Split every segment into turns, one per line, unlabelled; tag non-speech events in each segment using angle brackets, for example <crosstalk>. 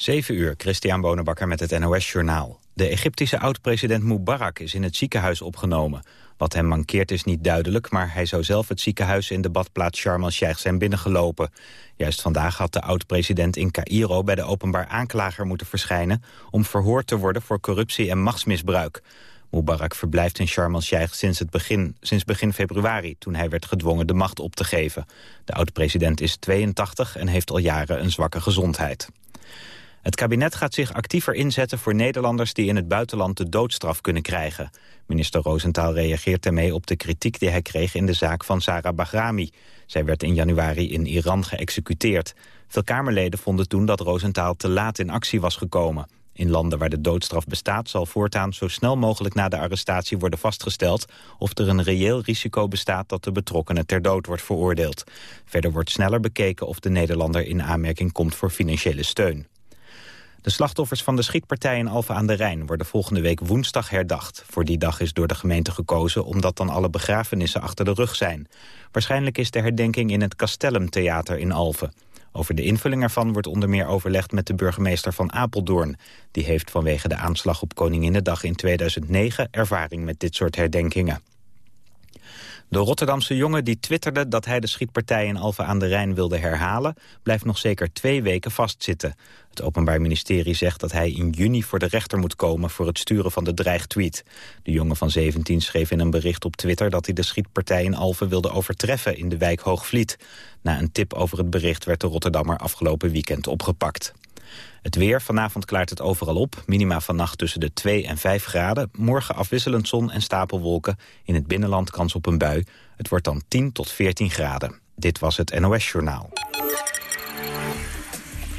7 uur, Christian Bonenbakker met het NOS Journaal. De Egyptische oud-president Mubarak is in het ziekenhuis opgenomen. Wat hem mankeert is niet duidelijk, maar hij zou zelf het ziekenhuis in de badplaats Sharm el-Sheikh zijn binnengelopen. Juist vandaag had de oud-president in Cairo bij de openbaar aanklager moeten verschijnen... om verhoord te worden voor corruptie en machtsmisbruik. Mubarak verblijft in Sharm el-Sheikh sinds, begin, sinds begin februari... toen hij werd gedwongen de macht op te geven. De oud-president is 82 en heeft al jaren een zwakke gezondheid. Het kabinet gaat zich actiever inzetten voor Nederlanders die in het buitenland de doodstraf kunnen krijgen. Minister Roosentaal reageert daarmee op de kritiek die hij kreeg in de zaak van Sarah Bahrami. Zij werd in januari in Iran geëxecuteerd. Veel Kamerleden vonden toen dat Roosentaal te laat in actie was gekomen. In landen waar de doodstraf bestaat zal voortaan zo snel mogelijk na de arrestatie worden vastgesteld of er een reëel risico bestaat dat de betrokkenen ter dood wordt veroordeeld. Verder wordt sneller bekeken of de Nederlander in aanmerking komt voor financiële steun. De slachtoffers van de schietpartij in Alphen aan de Rijn worden volgende week woensdag herdacht. Voor die dag is door de gemeente gekozen omdat dan alle begrafenissen achter de rug zijn. Waarschijnlijk is de herdenking in het Castellum Theater in Alphen. Over de invulling ervan wordt onder meer overlegd met de burgemeester van Apeldoorn. Die heeft vanwege de aanslag op Koninginnedag in 2009 ervaring met dit soort herdenkingen. De Rotterdamse jongen die twitterde dat hij de schietpartij in Alphen aan de Rijn wilde herhalen, blijft nog zeker twee weken vastzitten. Het Openbaar Ministerie zegt dat hij in juni voor de rechter moet komen voor het sturen van de dreigtweet. De jongen van 17 schreef in een bericht op Twitter dat hij de schietpartij in Alphen wilde overtreffen in de wijk Hoogvliet. Na een tip over het bericht werd de Rotterdammer afgelopen weekend opgepakt. Het weer, vanavond klaart het overal op. Minima vannacht tussen de 2 en 5 graden. Morgen afwisselend zon en stapelwolken. In het binnenland kans op een bui. Het wordt dan 10 tot 14 graden. Dit was het NOS Journaal.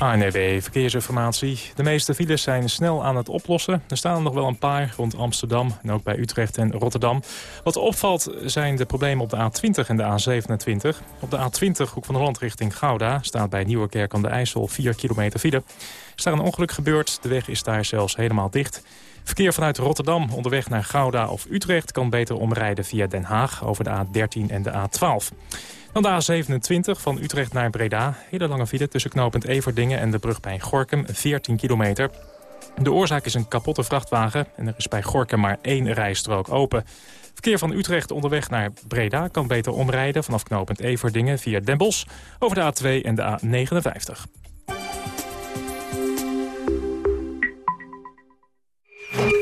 ANEB Verkeersinformatie. De meeste files zijn snel aan het oplossen. Er staan nog wel een paar rond Amsterdam en ook bij Utrecht en Rotterdam. Wat opvalt zijn de problemen op de A20 en de A27. Op de A20 Hoek van Holland richting Gouda staat bij Nieuwerkerk aan de IJssel 4 kilometer file. Is daar een ongeluk gebeurd? De weg is daar zelfs helemaal dicht. Verkeer vanuit Rotterdam onderweg naar Gouda of Utrecht... kan beter omrijden via Den Haag over de A13 en de A12. Dan de A27 van Utrecht naar Breda. Hele lange file tussen knooppunt Everdingen en de brug bij Gorkum, 14 kilometer. De oorzaak is een kapotte vrachtwagen en er is bij Gorkum maar één rijstrook open. Verkeer van Utrecht onderweg naar Breda kan beter omrijden... vanaf knooppunt Everdingen via Den over de A2 en de A59.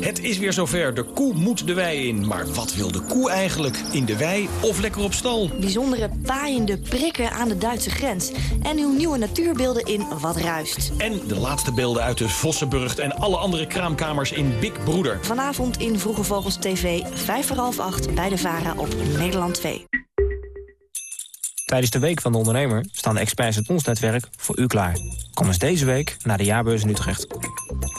Het is weer zover. De koe moet de wei in. Maar wat wil de koe eigenlijk? In de wei of lekker op stal?
Bijzondere paaiende prikken aan de Duitse grens. En uw nieuwe natuurbeelden in Wat Ruist.
En de laatste beelden uit de Vossenburgt en alle andere kraamkamers in Big Broeder.
Vanavond in Vroege Vogels TV, 5 voor half 8 bij de VARA op Nederland 2.
Tijdens de Week van de Ondernemer staan de experts uit ons netwerk voor u klaar. Kom eens deze week naar de jaarbeurs in Utrecht.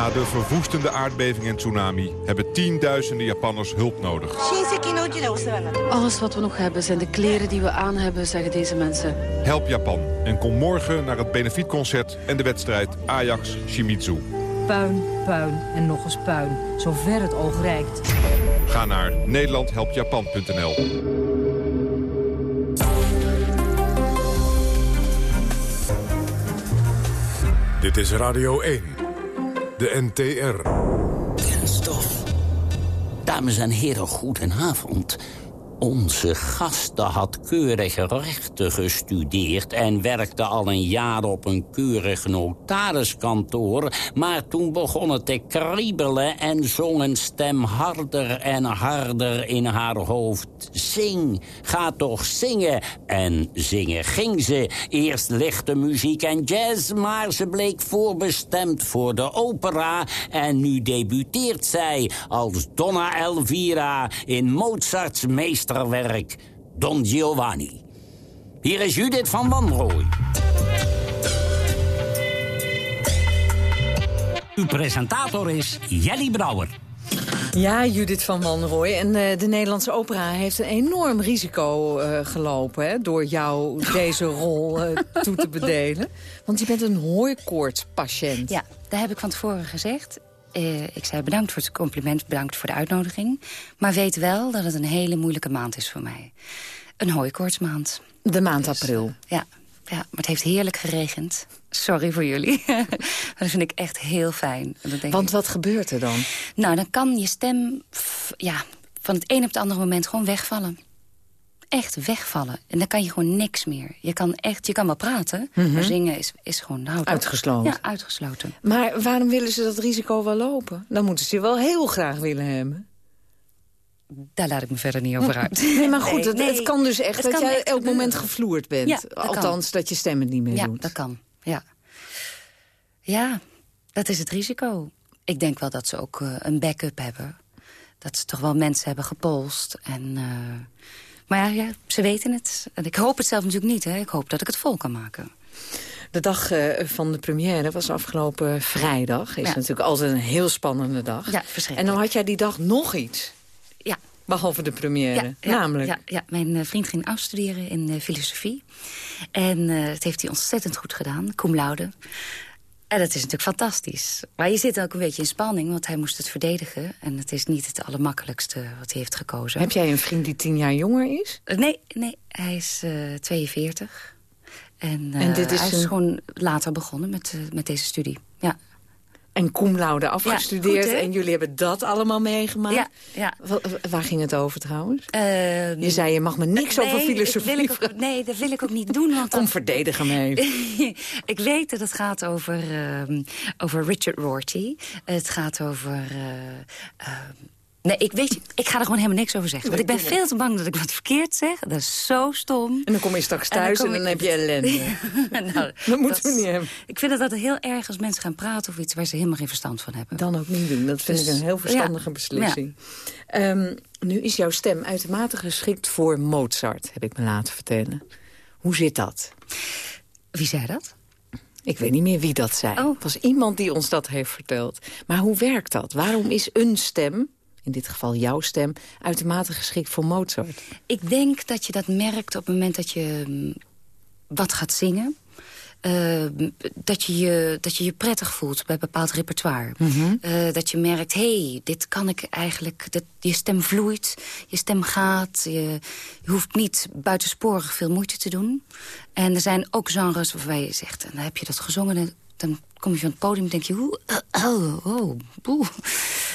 Na de verwoestende aardbeving en tsunami hebben tienduizenden Japanners hulp nodig.
Alles wat we nog hebben zijn de kleren die we aan hebben, zeggen deze mensen.
Help Japan en kom morgen naar het benefietconcert en de wedstrijd Ajax-Shimizu.
Puin, puin en nog eens puin, zover het oog reikt.
Ga naar nederlandhelpjapan.nl
Dit is Radio 1. De NTR.
Dames en heren, goedenavond. Onze gasten had keurige rechten gestudeerd... en werkte al een jaar op een keurig notariskantoor... maar toen begon het te kriebelen en zong een stem harder en harder in haar hoofd. Zing, ga toch zingen. En zingen ging ze. Eerst lichte muziek en jazz, maar ze bleek voorbestemd voor de opera... en nu debuteert zij als Donna Elvira in Mozarts meester meesterwerk Don Giovanni. Hier is Judith van Wanrooy. Uw presentator is Jelly Brouwer.
Ja, Judith van Wanrooy. En uh, de Nederlandse opera heeft een enorm risico uh, gelopen... Hè, door jou deze rol uh, toe te bedelen. Want je bent een hooikoortspatiënt.
Ja, daar heb ik van tevoren gezegd. Uh, ik zei bedankt voor het compliment, bedankt voor de uitnodiging. Maar weet wel dat het een hele moeilijke maand is voor mij. Een hooikoortsmaand.
De maand dus, april.
ja, ja, maar het heeft heerlijk geregend. Sorry voor jullie. <laughs> dat vind ik echt heel fijn.
Want wat gebeurt er dan?
Nou, dan kan je stem ja, van het een op het andere moment gewoon wegvallen echt wegvallen. En dan kan je gewoon niks meer. Je kan, echt, je kan wel praten, maar mhm. zingen is, is gewoon... Nou,
uitgesloten.
Ja, uitgesloten.
Maar waarom willen ze dat risico wel lopen? Dan moeten ze je wel heel graag willen hebben.
Daar laat ik me verder niet over uit. <laughs>
Nee, maar goed, het, het, kan dus echt dat jij elk moment gevloerd bent. Ja, Althans, dat je stem het niet meer
ja,
doet.
Ja, dat kan. Ja. ja, dat is het risico. Ik denk wel dat ze ook uh, een backup hebben. Dat ze toch wel mensen hebben gepolst. En uh, maar ja, ze weten het. En ik hoop het zelf natuurlijk niet. Hè. Ik hoop dat ik het vol kan maken.
De dag uh, van de première was afgelopen vrijdag. Is natuurlijk altijd een heel spannende dag.
Ja,
En dan had jij die dag nog iets.
Ja.
Behalve de première,
ja,
namelijk.
Ja, ja, mijn uh, vriend ging afstuderen in uh, filosofie. En het heeft hij ontzettend goed gedaan, cum laude. En dat is natuurlijk fantastisch. Maar je zit ook een beetje in spanning, want hij moest het verdedigen. En het is niet het allermakkelijkste wat hij heeft gekozen.
Heb jij een vriend die tien jaar jonger is?
Uh, nee, nee, hij is uh, 42. En, uh, en dit is hij is gewoon later begonnen met, uh, met deze studie. Ja
en cum laude afgestudeerd. en jullie hebben dat allemaal meegemaakt.
Ja, ja.
Waar ging het over trouwens? Uh, je zei, je mag me niks over filosofie
wil ook, Nee, dat wil ik ook niet doen. Want
Kom, verdedigen mij <laughs>
Ik weet dat het gaat over, uh, over Richard Rorty. Het gaat over... Uh, Nee, ik, weet, ik ga er gewoon helemaal niks over zeggen. Want ik ben veel te bang dat ik wat verkeerd zeg. Dat is zo stom.
En dan kom je straks thuis en dan, heb je ellende. <laughs> nou, dat moeten we niet hebben.
Ik vind het altijd heel erg als mensen gaan praten over iets... waar ze helemaal geen verstand van hebben.
Dan ook niet doen. Dat vind ik dus een heel verstandige beslissing. Um, nu is jouw stem uitermate geschikt voor Mozart, heb ik me laten vertellen. Hoe zit dat?
Wie zei dat?
Ik weet niet meer wie dat zei. Oh. Het was iemand die ons dat heeft verteld. Maar hoe werkt dat? Waarom is een stem in dit geval jouw stem, uitermate geschikt voor Mozart?
Ik denk dat je dat merkt op het moment dat je mm, wat gaat zingen. Uh, dat, je je, dat je je prettig voelt bij bepaald repertoire. Mm dat je merkt, hey, dit kan ik eigenlijk... Dat, je stem vloeit, je stem gaat. Je, je, hoeft niet buitensporig veel moeite te doen. En er zijn ook genres waarbij je zegt... en dan heb je dat gezongen, dan kom je van het podium en denk je... Oeh, oh, oh, oh,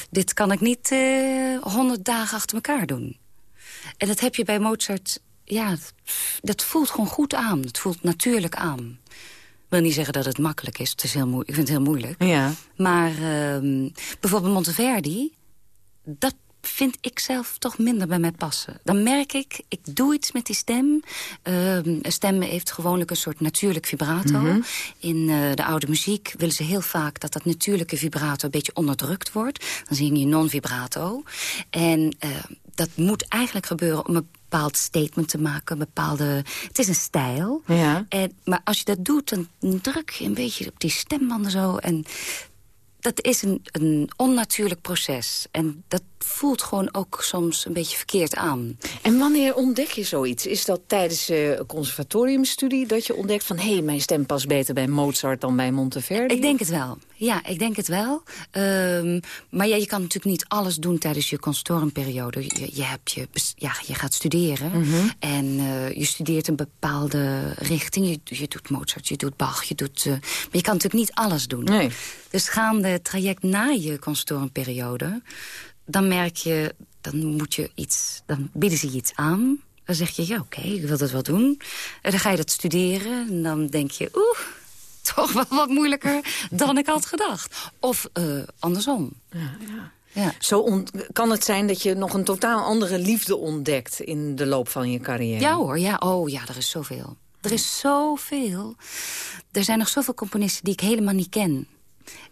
dit kan ik niet eh, honderd dagen achter elkaar doen. En dat heb je bij Mozart... Ja, dat voelt gewoon goed aan. Het voelt natuurlijk aan. Ik wil niet zeggen dat het makkelijk is. Het is heel ik vind het heel moeilijk.
Ja.
Maar uh, bijvoorbeeld Monteverdi... dat vind ik zelf toch minder bij mij passen. Dan merk ik, ik doe iets met die stem. Uh, een stem heeft gewoonlijk een soort natuurlijk vibrato. Mhm. In uh, de oude muziek willen ze heel vaak dat dat natuurlijke vibrato... een beetje onderdrukt wordt. Dan zing je non-vibrato. En uh, dat moet eigenlijk gebeuren om een bepaald statement te maken. Een bepaalde, het is een stijl.
Ja.
En, maar als je dat doet, dan druk je een beetje op die stembanden zo. En dat is een, een onnatuurlijk proces. En dat voelt gewoon ook soms een beetje verkeerd aan.
En wanneer ontdek je zoiets? Is dat tijdens uh, conservatoriumstudie dat je ontdekt van... hé, hey, mijn stem past beter bij Mozart dan bij Monteverdi?
Ik denk het wel. Ja, ik denk het wel. Um, maar ja, je kan natuurlijk niet alles doen tijdens je conservatoriumperiode. Je, je, hebt je, ja, je gaat studeren mm -hmm. en uh, je studeert een bepaalde richting. Je, je doet Mozart, je doet Bach, je doet... Uh, maar je kan natuurlijk niet alles doen.
Nee.
Dus gaande traject na je conservatoriumperiode dan merk je dan, moet je iets, dan bieden ze je iets aan. Dan zeg je, ja, oké, ik wil dat wel doen. En dan ga je dat studeren. En dan denk je, oeh, toch wel wat moeilijker dan ik had gedacht. Of uh, andersom.
Ja, ja. Ja. Zo kan het zijn dat je nog een totaal andere liefde ontdekt... in de loop van je carrière?
Ja hoor, ja. Oh ja, er is zoveel. Er is zoveel. Er zijn nog zoveel componisten die ik helemaal niet ken.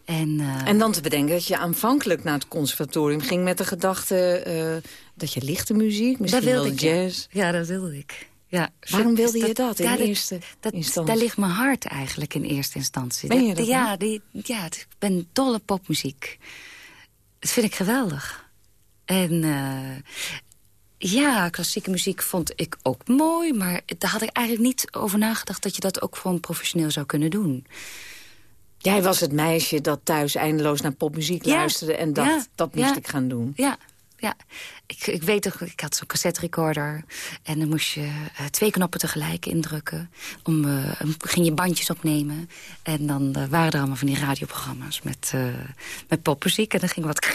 En, uh...
en dan te bedenken dat je aanvankelijk naar het conservatorium ging... met de gedachte uh, dat je lichte muziek, misschien wel ik, jazz...
Ja. dat wilde ik. Ja.
Waarom wilde je dat in eerste dat, instantie?
Daar ligt mijn hart eigenlijk in eerste instantie.
Ben je dat,
ja, die, ja, ik ben dolle popmuziek. Dat vind ik geweldig. En uh, ja, klassieke muziek vond ik ook mooi... maar daar had ik eigenlijk niet over nagedacht... dat je dat ook gewoon professioneel zou kunnen doen.
Jij was het meisje dat thuis eindeloos naar popmuziek luisterde... en dacht, dat moest ik gaan doen.
Ja, ja. Ik, ik weet toch, ik had zo'n cassette recorder. En dan moest je uh, twee knoppen tegelijk indrukken. Om, uh, ging je bandjes opnemen. En dan uh, waren er allemaal van die radioprogramma's met, met popmuziek. En dan ging wat... <laughs>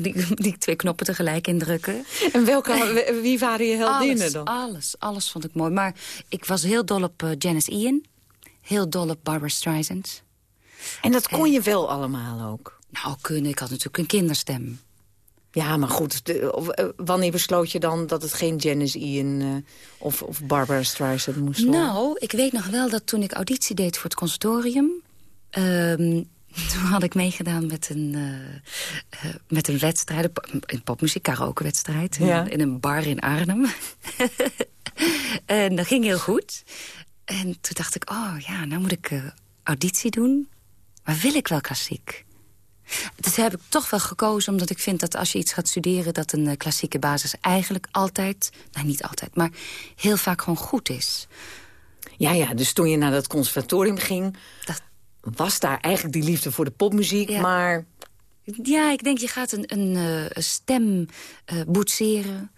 Die, die, twee knoppen tegelijk indrukken.
En welke, wie waren je heldinnen
alles,
dan?
Alles, alles vond ik mooi. Maar ik was heel dol op Janice Ian. Heel dol op Barbara Streisand.
En dat kon je wel allemaal ook?
Nou, kunnen. Ik had natuurlijk een kinderstem.
Ja, maar goed, eh, wanneer besloot je dan dat het geen Janice Ian uh, of, of Barbara Streisand moest worden?
Nou, ik weet nog wel dat toen ik auditie deed voor het conservatorium... Ehm, <laughs> toen had ik meegedaan met een, uh, met een wedstrijd, een popmuziek karaokewedstrijd... In, in een bar in Arnhem. <laughs> en dat ging heel goed. En toen dacht ik, oh ja, nou moet ik auditie doen. Maar wil ik wel klassiek? Dat heb ik toch wel gekozen omdat ik vind dat als je iets gaat studeren... dat een eh, klassieke basis eigenlijk altijd, nou niet altijd... maar heel vaak gewoon goed is.
Ja, ja, dus toen je naar dat conservatorium ging... Dat... was daar eigenlijk die liefde voor de popmuziek, maar...
Ja, ik denk je gaat een, een, eh, stem uh, boetseren.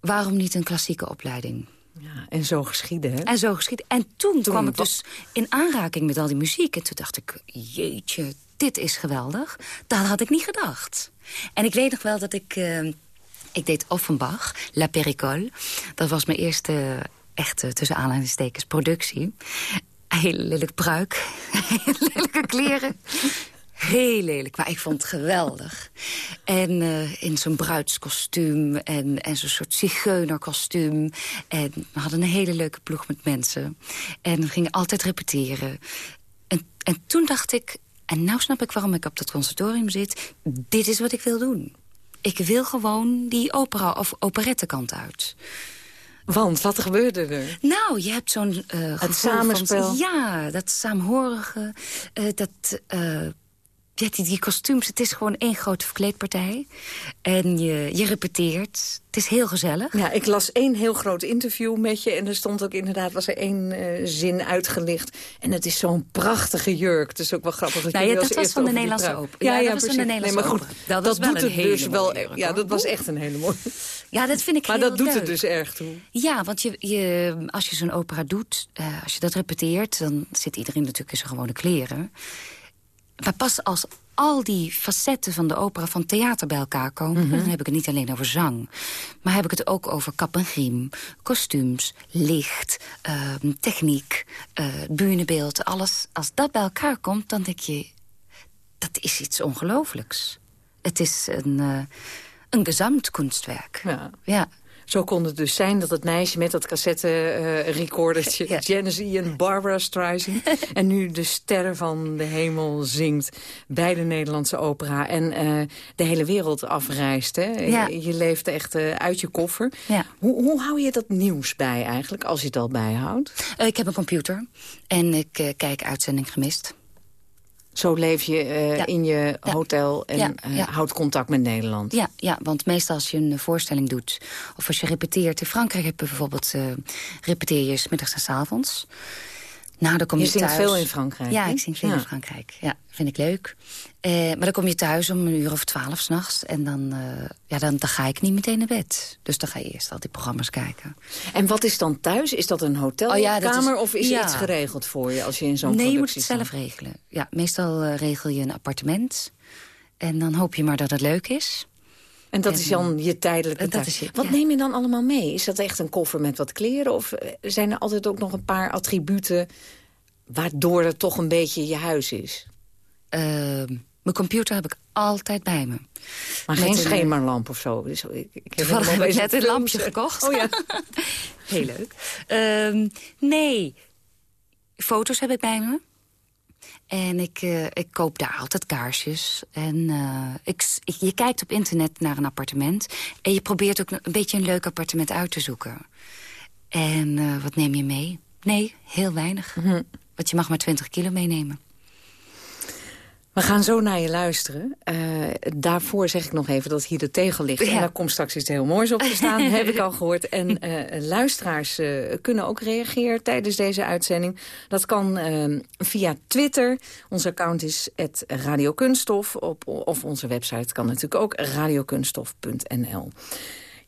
Waarom niet een klassieke opleiding?
Ja, en zo geschieden, hè?
En zo geschieden. En toen, toen kwam ik dus in aanraking met al die muziek. En toen dacht ik, jeetje, dit is geweldig. Dat had ik niet gedacht. En ik weet nog wel dat ik... Uh, ik deed Offenbach, La Péricole. Dat was mijn eerste echte, tussen aanhalingstekens, productie. Hele lelijk pruik. <laughs> lelijke kleren. Heel lelijk, maar ik vond het geweldig. En uh, in zo'n bruidskostuum en, en zo'n soort zigeunerkostuum. En we hadden een hele leuke ploeg met mensen. En we gingen altijd repeteren. En, en toen dacht ik, en nou snap ik waarom ik op dat conservatorium zit. Dit is wat ik wil doen. Ik wil gewoon die opera- of operettekant uit.
Want, wat gebeurde er?
Nou, je hebt zo'n uh,
Het samenspel.
ja, dat saamhorige, uh, dat... Uh, ja, die, die kostuums, het is gewoon één grote verkleedpartij. En je, je repeteert. Het is heel gezellig.
Ja, ik las één heel groot interview met je. En er stond ook inderdaad, was er één uh, zin uitgelicht. En het is zo'n prachtige jurk. Het is ook wel grappig. Dat,
nou, ja, dat was van de Nederlandse Open. Ja, ja, dat was van de Nederlandse nee, maar goed,
Dat, dat doet het dus wel. Jurk, ja, dat was echt een hele mooie.
Ja, dat vind ik
maar
heel
dat doet
leuk.
het dus erg toe.
Ja, want je, je, als je zo'n opera doet, uh, als je dat repeteert... dan zit iedereen natuurlijk in zijn gewone kleren. Maar pas als al die facetten van de opera van theater bij elkaar komen... Mm -hmm. dan heb ik het niet alleen over zang. Maar heb ik het ook over kap en griem, kostuums, licht, uh, techniek, uh, bühnebeeld. Alles, als dat bij elkaar komt, dan denk je... dat is iets ongelooflijks. Het is een, uh, een gezamtkunstwerk.
Ja.
ja.
Zo kon het dus zijn dat het meisje met dat cassette-recordertje... Uh, ja. Janice Ian, Barbara Streisand... <laughs> en nu de sterren van de hemel zingt bij de Nederlandse opera... en uh, de hele wereld afreist. Hè?
Ja.
Je, je, leeft echt uh, uit je koffer.
Ja.
Hoe, hoe hou je dat nieuws bij eigenlijk, als je het al bijhoudt?
ik heb een computer en ik kijk uitzending gemist.
Zo leef je uh, ja. in je ja. hotel en ja. Uh, houdt contact met Nederland.
Ja, ja, want meestal als je een voorstelling doet... of als je repeteert... In Frankrijk heb je bijvoorbeeld... Uh, repeteer je 's middags en 's avonds. Nou, dan kom je,
je zingt
thuis.
veel in Frankrijk.
Ja, ik zing veel in Frankrijk. Ja, vind ik leuk. Uh, maar dan kom je thuis om een uur of twaalf s'nachts. En dan, uh, ja, dan, dan ga ik niet meteen naar bed. Dus dan ga je eerst al die programma's kijken.
En wat is dan thuis? Is dat een hotelkamer oh, ja, of is ja. iets geregeld voor je als je in zo'n
Nee, je moet
het
zelf regelen. Ja, meestal uh, regel je een appartement. En dan hoop je maar dat het leuk is.
En dat is dan je tijdelijke
Dat is
Wat
ja.
neem je dan allemaal mee? Is dat echt een koffer met wat kleren? Of eh, zijn er altijd ook nog een paar attributen... waardoor het toch een beetje je huis is?
Ehm, mijn computer heb ik altijd bij me.
Maar
Met
geen
een,
schemerlamp of zo? Dus ik, ik
heb ik
al
net een lampje gekocht.
Oh ja. <laughs>
Heel leuk. Ehm, nee, foto's heb ik bij me. En ik, eh, ik koop daar altijd kaarsjes. En eh, ik, je kijkt op internet naar een appartement. En je probeert ook een beetje een leuk appartement uit te zoeken. En eh, wat neem je mee? Nee, heel weinig. Want je mag maar 20 kilo meenemen.
We gaan zo naar je luisteren. Eh, daarvoor zeg ik nog even dat hier de tegel ligt. En
Ja.
daar komt straks iets heel moois op te staan, heb ik al <laughs> gehoord. En eh, luisteraars eh, kunnen ook reageren tijdens deze uitzending. Dat kan eh, via Twitter. Ons account is @radiokunststof. Op, of onze website kan natuurlijk ook radiokunststof.nl.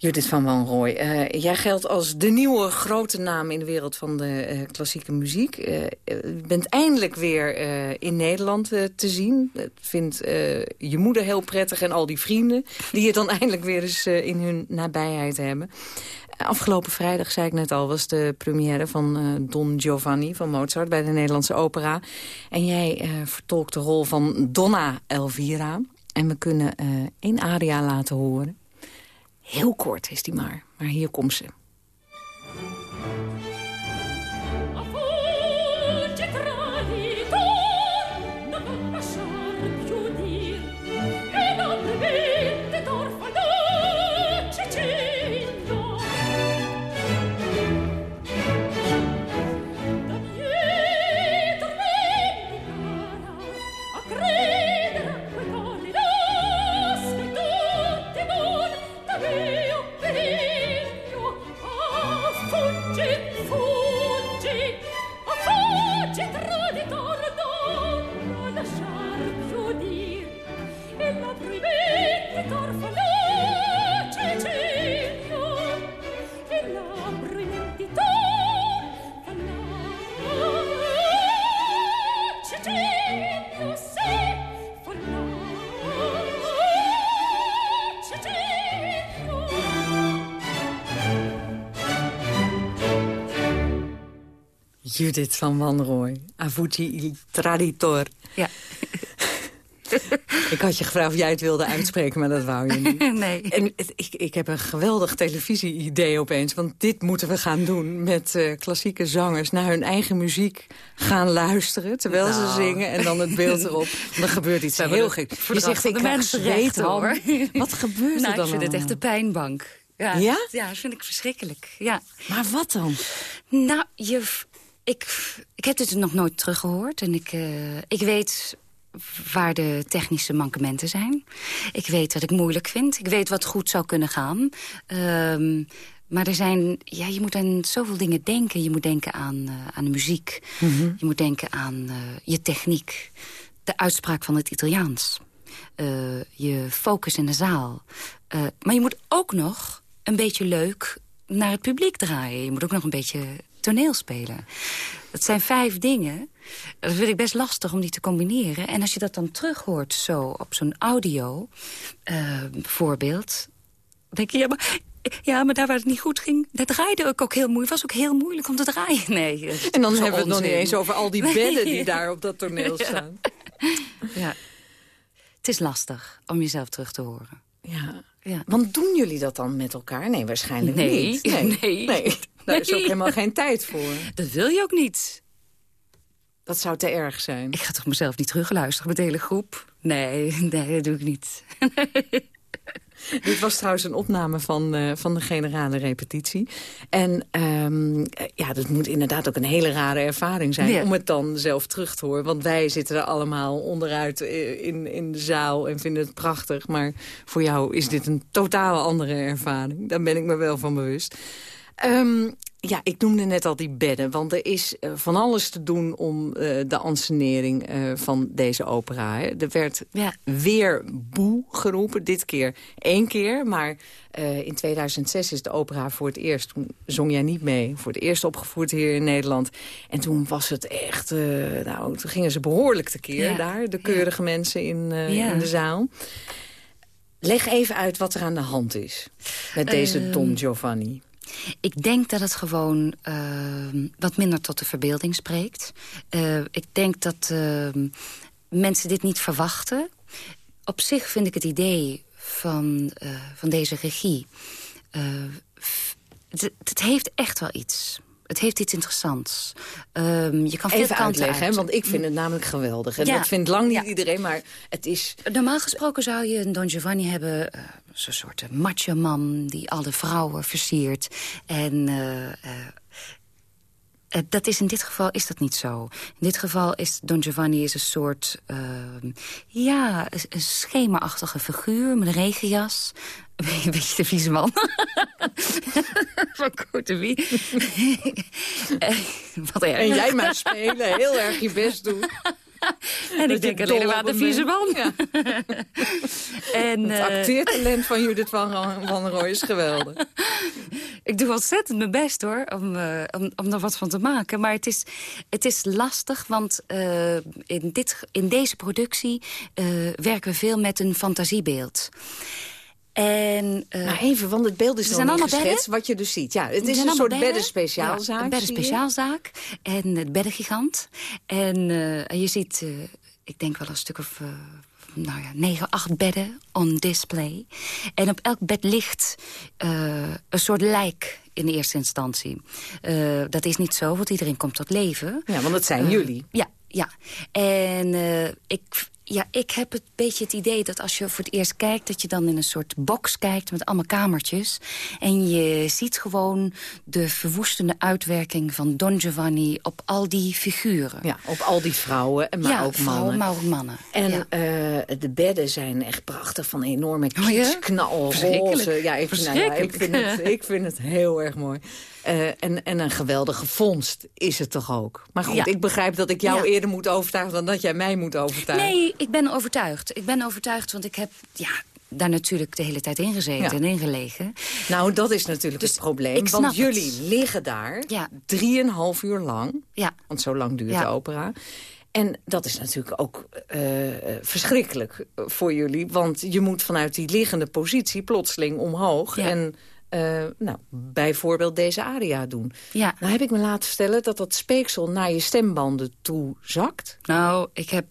Judith van Wanrooy, eh, jij geldt als de nieuwe grote naam in de wereld van de eh, klassieke muziek. Eh, je bent eindelijk weer in Nederland te zien. Dat vindt je moeder heel prettig en al die vrienden... die je dan <laughs> eindelijk weer eens in hun nabijheid hebben. Afgelopen vrijdag, zei ik net al, was de première van Don Giovanni van Mozart... bij de Nederlandse Opera. En jij vertolkt de rol van Donna Elvira. En we kunnen één aria laten horen. Heel kort is die maar, maar hier komt ze. Judith van Wanrooy, Avuti il Traditor.
Ja. <laughs>
Ik had je gevraagd of jij het wilde uitspreken, maar dat wou je niet. <laughs>
nee.
En ik, ik heb een geweldig televisie-idee opeens. Want dit moeten we gaan doen met eh, klassieke zangers... naar hun eigen muziek gaan luisteren terwijl ze
Nou.
zingen... en dan het beeld erop. <laughs> Dan gebeurt iets heel gek. Je zegt, ik
de
krijg zweet hoor. Wat gebeurt
nou,
er dan
ik vind het echt een pijnbank. Ja?
Ja?
Ja, dat vind ik verschrikkelijk. Ja.
Maar wat dan?
Nou, je, ik, ik heb dit nog nooit teruggehoord. En ik, eh, ik weet waar de technische mankementen zijn. Ik weet wat ik moeilijk vind. Ik weet wat goed zou kunnen gaan. Ehm, maar er zijn, ja, je moet aan zoveel dingen denken. Je moet denken aan, eh, aan de muziek. Je moet denken aan eh, je techniek. De uitspraak van het Italiaans. Je focus in de zaal. Maar je moet ook nog een beetje leuk naar het publiek draaien. Je moet ook nog een beetje toneel spelen. Dat zijn vijf dingen. Dat vind ik best lastig om die te combineren. En als je dat dan terug hoort zo op zo'n audio eh, voorbeeld... denk je, ja maar, ja, maar daar waar het niet goed ging... daar draaide ik ook heel moeilijk. was ook heel moeilijk om te draaien. <laughs> Nee, dat
En dan hebben we het nog niet eens over al die bedden die daar op dat toneel <laughs> staan.
Ja. Het is lastig om jezelf terug te horen.
Ja.
Ja.
Want doen jullie dat dan met elkaar? Nee, waarschijnlijk
Nee,
niet.
nee. <laughs>
nee. Daar is ook helemaal geen tijd voor.
Dat wil je ook niet.
Dat zou te erg zijn.
Ik ga toch mezelf niet terugluisteren met de hele groep? Nee, nee, dat doe ik niet. <laughs>
Dit was trouwens een opname van, eh, van de generale repetitie. En eh, ja, dat moet inderdaad ook een hele rare ervaring zijn...
Ja.
om het dan zelf terug te horen. Want wij zitten er allemaal onderuit eh, in, in de zaal en vinden het prachtig. Maar voor jou is dit een totaal andere ervaring. Daar ben ik me wel van bewust. Ehm, ja, ik noemde net al die bedden. Want er is eh, van alles te doen om eh, de ansenering eh, van deze opera. Hè. Er werd weer boe geroepen. Dit keer één keer. Maar in 2006 is de opera voor het eerst... Toen zong jij niet mee. Voor het eerst opgevoerd hier in Nederland. En toen was het echt... nou, toen gingen ze behoorlijk tekeer
Ja.
daar. De keurige mensen in, in de zaal. Leg even uit wat er aan de hand is met deze
Ehm,
Don Giovanni.
Ik denk dat het gewoon uh, wat minder tot de verbeelding spreekt. Uh, ik denk dat uh, mensen dit niet verwachten. Op zich vind ik het idee van, uh, van deze regie... Uh, het heeft echt wel iets. Het heeft iets interessants. Um, je kan veel
Even
kanten
uitleggen,
uit.
hè, want ik vind het namelijk geweldig. En
Ja.
dat vindt lang niet iedereen, maar het is...
Normaal gesproken zou je een Don Giovanni hebben... Uh, zo'n soort macho man die alle vrouwen versiert. En uh, uh, dat is in dit geval is dat niet zo. In dit geval is Don Giovanni is een soort... ja, een schemerachtige figuur met een regenjas. Een beetje de vieze man. <laughs> Van Courtevie. <laughs> Wat erg.
En jij maar spelen, heel erg je best doen.
En ik denk alleen maar aan de vieze man.
Ja. <laughs>
en,
het acteertalent van Judith van, van Rooij is geweldig.
ik doe ontzettend mijn best hoor, om, uh, om, om er wat van te maken. Maar het is, het is lastig, want uh, in, dit, in deze productie uh, werken we veel met een fantasiebeeld. En, uh,
maar even, want het beeld is
zijn
nog niet
allemaal
geschetst, wat je dus ziet. Ja, het is een soort bedden, beddenspeciaalzaak.
Ja, een beddenspeciaalzaak en het beddengigant. En uh, je ziet, uh, ik denk wel een stuk of... nou ja, negen, acht bedden on display. En op elk bed ligt een soort lijk in de eerste instantie. dat is niet zo, want iedereen komt tot leven.
Ja, want dat zijn jullie.
Ja, ja. En ik ja, ik heb het beetje het idee dat als je voor het eerst kijkt... dat je dan in een soort box kijkt met allemaal kamertjes. En je ziet gewoon de verwoestende uitwerking van Don Giovanni... op al die figuren.
Ja, op al die vrouwen, en maar
ja,
ook
vrouwen,
mannen.
maar ook mannen.
En
ja.
uh, de bedden zijn echt prachtig van enorme
Oh, ja?
knalroze. Ja, ik, nou ja, ik, vind het, ik vind het heel erg mooi. Uh, en, en een geweldige vondst is het toch ook. Maar goed,
Ja.
ik begrijp dat ik jou
Ja.
eerder moet overtuigen... dan dat jij mij moet overtuigen.
Nee, ik ben overtuigd. Ik ben overtuigd, want ik heb ja, daar natuurlijk de hele tijd in gezeten
Ja.
en ingelegen.
Nou, dat is natuurlijk
Dus
het probleem. Want
het.
jullie liggen daar
Ja.
drieënhalf uur lang.
Ja.
Want zo lang duurt de opera. En dat is natuurlijk ook eh, eh, verschrikkelijk voor jullie. Want je moet vanuit die liggende positie plotseling omhoog.
Ja.
En eh, nou, bijvoorbeeld deze aria doen.
Ja.
Nou heb ik me laten vertellen dat dat speeksel naar je stembanden toe zakt.
Nou, ik heb,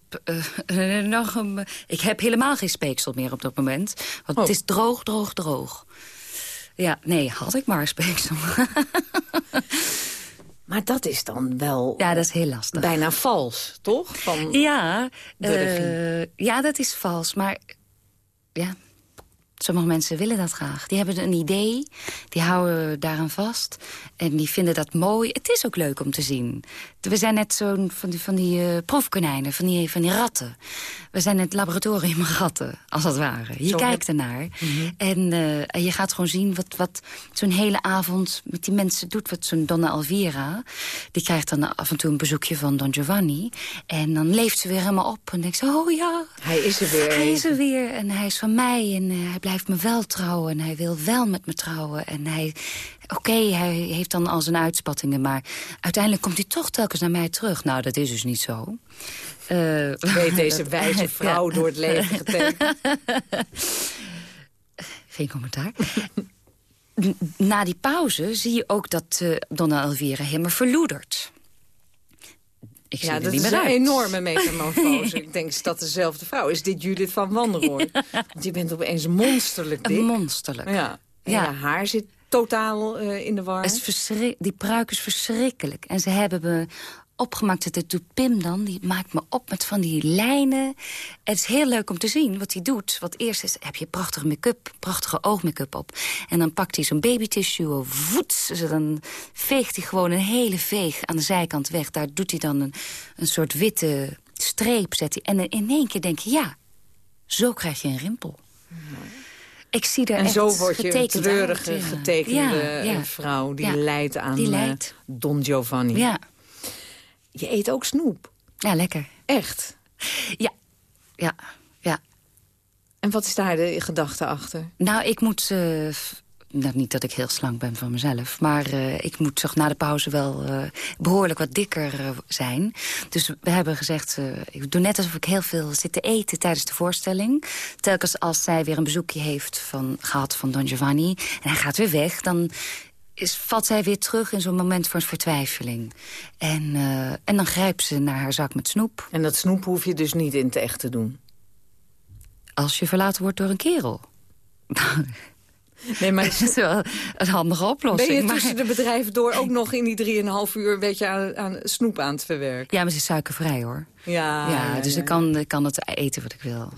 eh, <laughs> nog een, ik heb helemaal geen speeksel meer op dat moment. Want
Oh.
het is droog, droog, droog. Ja, nee, had ik maar een speeksel. <laughs>
Maar dat is dan wel
ja, dat is heel lastig.
bijna vals, toch? Van,
Ja, eh, ja, dat is vals. Maar ja, sommige mensen willen dat graag. Die hebben een idee, die houden daaraan vast. En die vinden dat mooi. Het is ook leuk om te zien. We zijn net zo'n van die, van die eh, proefkonijnen, van die, van die ratten. We zijn het laboratorium <laughs> ratten, als het ware. Je
Zo
kijkt ernaar. en, eh, en je gaat gewoon zien wat, wat zo'n hele avond met die mensen doet. Wat zo'n Donna Alvira, die krijgt dan af en toe een bezoekje van Don Giovanni. En dan leeft ze weer helemaal op. En denkt ze, oh ja,
Hij is er weer.
hij is er weer en hij is van mij en eh, hij blijft me wel trouwen en hij wil wel met me trouwen. En hij, oké, hij heeft dan al zijn uitspattingen, maar uiteindelijk komt hij toch telkens naar mij terug. Nou, dat is dus niet zo. Eh,
Weet <laughs> deze wijze <laughs> vrouw
Ja.
door het leven getekend. <laughs>
Geen commentaar. Na die pauze zie je ook dat eh, Donna Elvira helemaal verloedert. Ik
Ja, dat is een
uit.
enorme metamorfose. <laughs> Ik denk, is dat dezelfde vrouw? Is dit Judith van Wandelrooy? Want je bent opeens monsterlijk dik.
Monsterlijk.
Ja. En
Ja.
haar zit totaal eh, in de war.
Het is die pruik is verschrikkelijk. En ze hebben me opgemaakt, dat doet Pim dan. Die maakt me op met van die lijnen. Het is heel leuk om te zien wat hij doet. Wat eerst is, heb je prachtige make-up, prachtige oogmake-up op. En dan pakt hij zo'n babytissue, voets. Dus dan veegt hij gewoon een hele veeg aan de zijkant weg. Daar doet hij dan een, een soort witte streep. Zet hij. En in één keer denk je, ja, zo krijg je een rimpel. Ik zie er
en
echt
zo word je een treurige,
uit, ja.
getekende
Ja, ja.
vrouw... die lijdt aan
Die
eh. Don Giovanni.
Ja.
Je eet ook snoep.
Ja, lekker.
Echt?
Ja, ja, ja.
En wat is daar de gedachte achter?
Nou, ik moet... eh, nou, niet dat ik heel slank ben van mezelf. Maar uh, ik moet toch na de pauze wel uh, behoorlijk wat dikker uh, zijn. Dus we hebben gezegd, ik doe net alsof ik heel veel zit te eten tijdens de voorstelling. Telkens als zij weer een bezoekje heeft van, gehad van Don Giovanni... en hij gaat weer weg, dan is, valt zij weer terug in zo'n moment van vertwijfeling. En, en dan grijpt ze naar haar zak met snoep.
En dat snoep hoef je dus niet in het echt te doen?
Als je verlaten wordt door een kerel.
Nee, maar <laughs>
het is wel een handige oplossing.
Ben je tussen de bedrijven door ook nog in die 3,5 uur... een beetje aan, aan snoep aan het verwerken?
Ja, maar ze is suikervrij, hoor.
Ja,
ja, dus Ik, kan, ik kan het eten wat ik wil.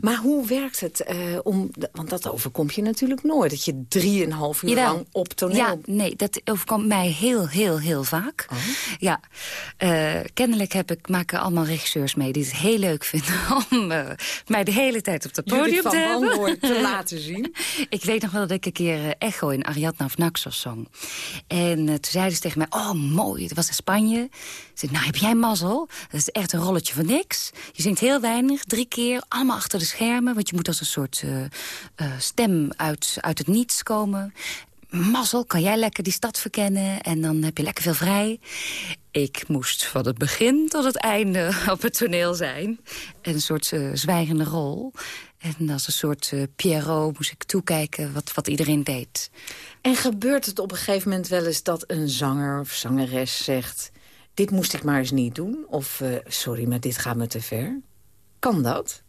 Maar hoe werkt het? Uh, om, want dat overkomt je natuurlijk nooit. Dat je 3,5 uur lang op toneel...
Ja, nee, dat overkomt mij heel, heel, heel vaak.
Oh.
Ja, uh, kennelijk heb ik, maken allemaal regisseurs mee... die het heel leuk vinden <laughs> om uh, mij de hele tijd op het podium te hebben.
te <laughs> laten zien.
ik weet nog wel dat ik een keer Echo in Ariadna of Naxos zong. En toen zeiden ze tegen mij, oh mooi, dat was in Spanje. Ze zei, nou heb jij mazzel? Dat is echt een rolletje van niks. Je zingt heel weinig, drie keer, allemaal achter de schermen. Want je moet als een soort uh, uh, stem uit, uit het niets komen. Mazzel, kan jij lekker die stad verkennen en dan heb je lekker veel vrij. Ik moest van het begin tot het einde <laughs> op het toneel zijn. En een soort uh, zwijgende rol. En als een soort uh, Pierrot moest ik toekijken wat, wat iedereen deed.
En gebeurt het op een gegeven moment wel eens dat een zanger of zangeres zegt dit moest ik maar eens niet doen. Of, uh, sorry, maar dit gaat me te ver. Kan dat?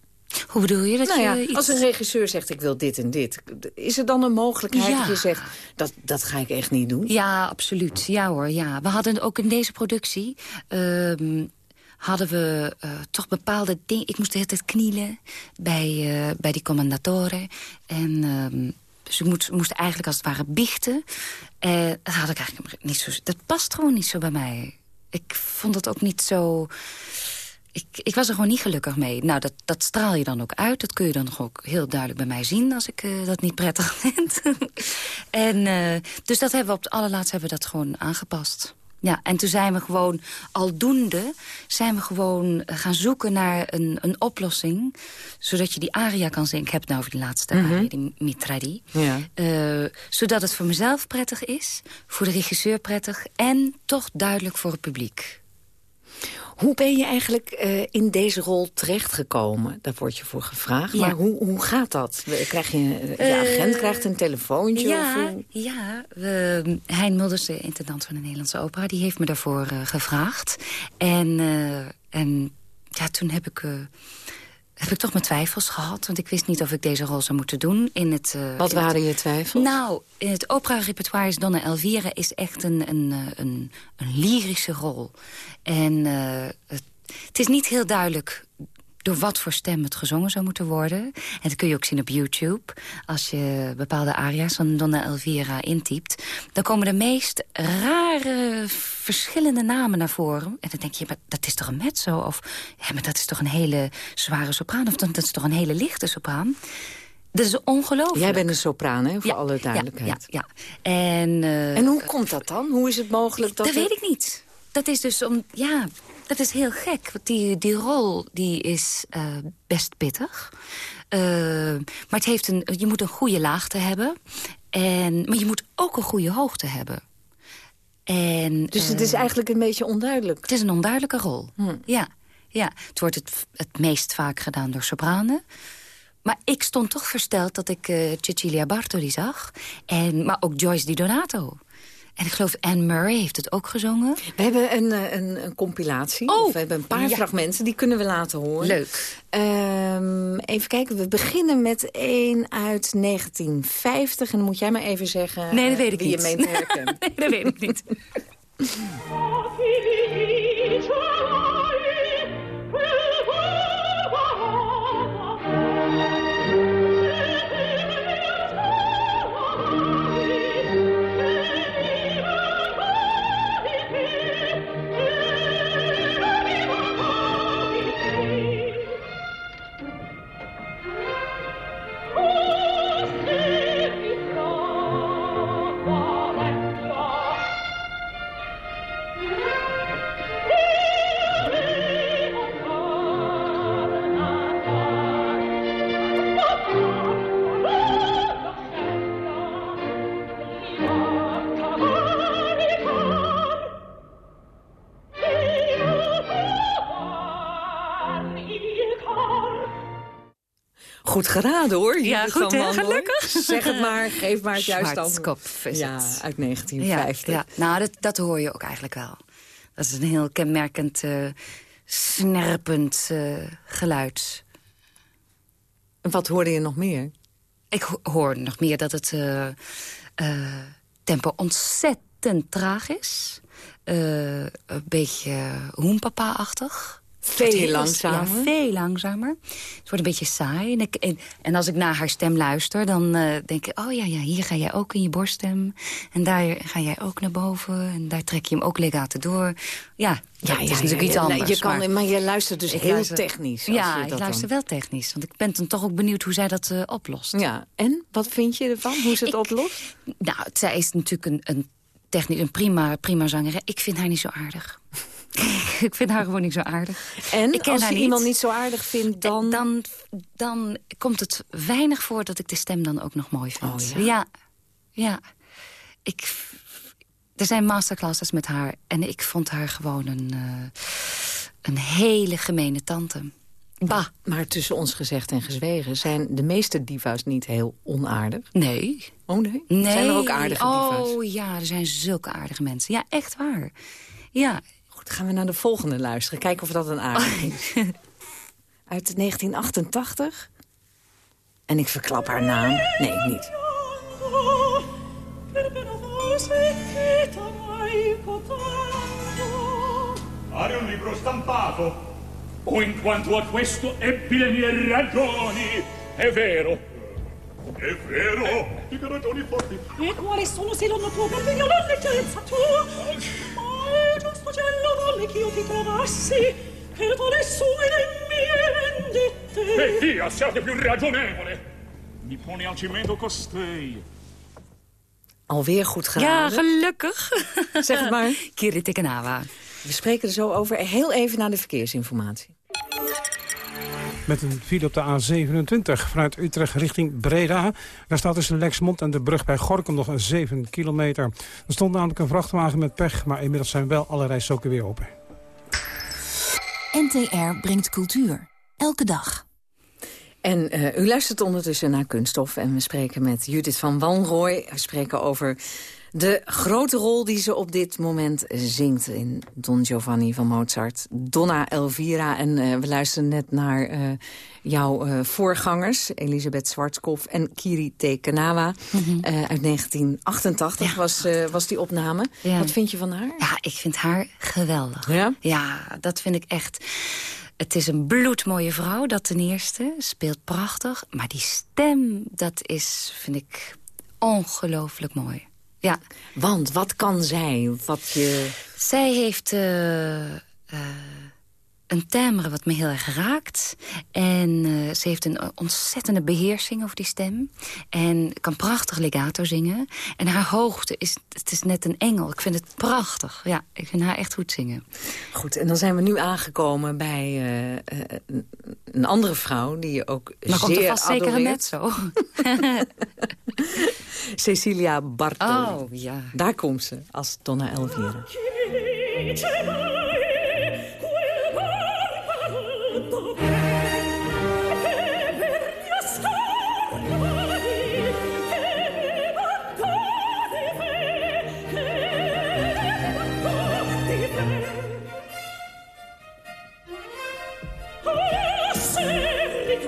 Hoe bedoel je dat?
Nou ja,
je iets...
Als een regisseur zegt, ik wil dit en dit. Is er dan een mogelijkheid ja. dat je zegt, dat, dat ga ik echt niet doen?
Ja, absoluut. Ja hoor, ja. We hadden ook in deze productie... Uh, hadden we uh, toch bepaalde dingen... Ik moest de hele tijd knielen bij, uh, bij die commandatoren. En... Uh, dus ik moest, moest eigenlijk als het ware biechten. En dat had ik eigenlijk niet zo... Dat past gewoon niet zo bij mij ik vond het ook niet zo... Ik, ik, was er gewoon niet gelukkig mee. Nou, dat, dat straal je dan ook uit. Dat kun je dan ook heel duidelijk bij mij zien... als ik uh, dat niet prettig <laughs> vind. en, uh, dus dat hebben we op het allerlaatst hebben we dat gewoon aangepast. Ja, en toen zijn we gewoon, aldoende, zijn we gewoon gaan zoeken naar een, een oplossing. Zodat je die aria kan zingen. Ik heb het nou over die laatste mm -hmm. aria, die Mitradi.
Ja.
Uh, zodat het voor mezelf prettig is, voor de regisseur prettig... en toch duidelijk voor het publiek.
Hoe ben je eigenlijk uh, in deze rol terechtgekomen? Daar word je voor gevraagd. Ja. Maar hoe, hoe gaat dat? Krijg je, je agent uh, krijgt een telefoontje?
Ja,
of
ja uh, Hein Mulders, de intendant van de Nederlandse opera... die heeft me daarvoor gevraagd. En, en ja, toen heb ik heb ik toch mijn twijfels gehad. Want ik wist niet of ik deze rol zou moeten doen. In het, uh,
Wat
in
waren
het,
je twijfels?
Nou, in het opera-repertoire is Donna Elvira is echt een, een, een, een lyrische rol. En uh, het, het is niet heel duidelijk door wat voor stem het gezongen zou moeten worden. En dat kun je ook zien op YouTube. Als je bepaalde aria's van Donna Elvira intypt... dan komen de meest rare, verschillende namen naar voren. En dan denk je, maar dat is toch een mezzo? Of ja, maar dat is toch een hele zware sopraan? Of dat is toch een hele lichte sopraan? Dat is ongelooflijk.
Jij bent een sopraan, hè? Voor
ja,
alle duidelijkheid.
Ja, ja. En, uh,
en hoe komt dat dan? Hoe is het mogelijk dat...
Dat weet ik niet. Dat is dus om... Ja, dat is heel gek, want die, die rol die is uh, best pittig. Uh, maar het heeft een, je moet een goede laagte hebben. En, maar je moet ook een goede hoogte hebben. En,
dus het is eigenlijk een beetje onduidelijk?
Het is een onduidelijke rol,
hm.
ja. ja. Het wordt het, het meest vaak gedaan door sopranen. Maar ik stond toch versteld dat ik uh, Cecilia Bartoli zag. En, maar ook Joyce Di Donato. En ik geloof Anne Murray heeft het ook gezongen.
We hebben een, een, een compilatie.
Oh,
we hebben een paar
ja.
fragmenten, die kunnen we laten horen.
Leuk.
Um, even kijken, we beginnen met één uit 1950. En dan moet jij maar even zeggen
nee, dat weet ik
wie
niet.
je mee herkent. <laughs>
nee, dat weet ik niet. <laughs>
Goed geraden hoor.
Ja, goed hè, gelukkig.
Zeg het maar, geef maar het juiste antwoord. Ja, uit 1950.
Ja, ja. nou dat, dat hoor je ook eigenlijk wel. Dat is een heel kenmerkend, eh, snerpend eh, geluid.
En wat hoorde je nog meer?
Ik ho- hoor nog meer dat het eh, tempo ontzettend traag is. Een beetje hoempapa-achtig.
Veel langzamer.
Ja, veel langzamer. Het wordt een beetje saai. En, ik, en, en als ik naar haar stem luister, dan eh, denk ik... oh ja, ja, hier ga jij ook in je borststem. En daar ga jij ook naar boven. En daar trek je hem ook legato door. Ja, ja, het is natuurlijk iets anders.
Je kan, maar, je luistert dus heel
luister-
technisch. als
Ja,
je
ik luister
dan-
wel technisch. Want ik ben dan toch ook benieuwd hoe zij dat eh, oplost.
Ja, en wat vind je ervan? Hoe ze het oplost?
Nou, zij is natuurlijk een, een technisch, een prima, prima zanger. Ik vind haar niet zo aardig. <laughs> ik vind haar gewoon niet zo aardig.
En
ik ken
als je
niet.
iemand niet zo aardig vindt, dan...
dan... Dan komt het weinig voor dat ik de stem dan ook nog mooi vind.
Oh, ja?
ja. ja. Ik, er zijn masterclasses met haar. En ik vond haar gewoon een, eh, een hele gemene tante. Bah.
Maar tussen ons gezegd en gezwegen... zijn de meeste diva's niet heel onaardig?
Nee.
Oh nee?
Nee.
Zijn er ook aardige diva's?
Oh ja, er zijn zulke aardige mensen. Ja, echt waar. Ja.
Gaan we naar de volgende luisteren. Kijken of dat een aardig is. <laughs> Uit 1988. En ik verklap haar naam. Nee, niet.
Fare un libro stampato. O in quanto a questo ebbi le mie ragioni. È vero. È vero. Di che ragioni forti?
E quali sono secondo tuo per la leggerezza tua? È giusto cielo volle che io ti trovassi per le sue e le mie vendette.
E via, siate più ragionevole. Mi pone al cimento costei.
Alweer goed
Ja,
geraden.
gelukkig.
Zeg het maar. <laughs>
Kirite Kanawa.
We spreken er zo over. Heel even naar de verkeersinformatie.
Met een file op de A27 vanuit Utrecht richting Breda. Daar staat tussen Lexmond en de brug bij Gorkum nog een 7 kilometer. Er stond namelijk een vrachtwagen met pech, maar inmiddels zijn wel alle rijstroken weer open.
NTR brengt cultuur. Elke dag.
En eh, u luistert ondertussen naar Kunststof. En we spreken met Judith van Wanrooy. We spreken over de grote rol die ze op dit moment zingt... in Don Giovanni van Mozart, Donna Elvira. En eh, we luisteren net naar eh, jouw eh, voorgangers... Elisabeth Schwarzkopf en Kiri T. Kanawa. Eh, uit 1988 was, was die opname.
Ja.
Wat vind je van haar?
Ja, ik vind haar geweldig.
Ja?
Ja, dat vind ik echt... Het is een bloedmooie vrouw, dat ten eerste. Speelt prachtig. Maar die stem, dat is, vind ik, ongelooflijk mooi. Ja.
Want wat kan zij? Wat je...
Zij heeft eh, eh, een timbre wat me heel erg raakt. En eh, ze heeft een ontzettende beheersing over die stem. En kan prachtig legato zingen. En haar hoogte is, het is net een engel. Ik vind het prachtig. Ja, ik vind haar echt goed zingen.
Goed, en dan zijn we nu aangekomen bij eh, eh, een- andere vrouw... die je ook
Maar komt
zeer
er vast zeker een
adoreert.
mezzo. <laughs>
Cecilia Bartoli.
Oh, ja.
Daar komt ze, als Donna Elvira.
Oh, se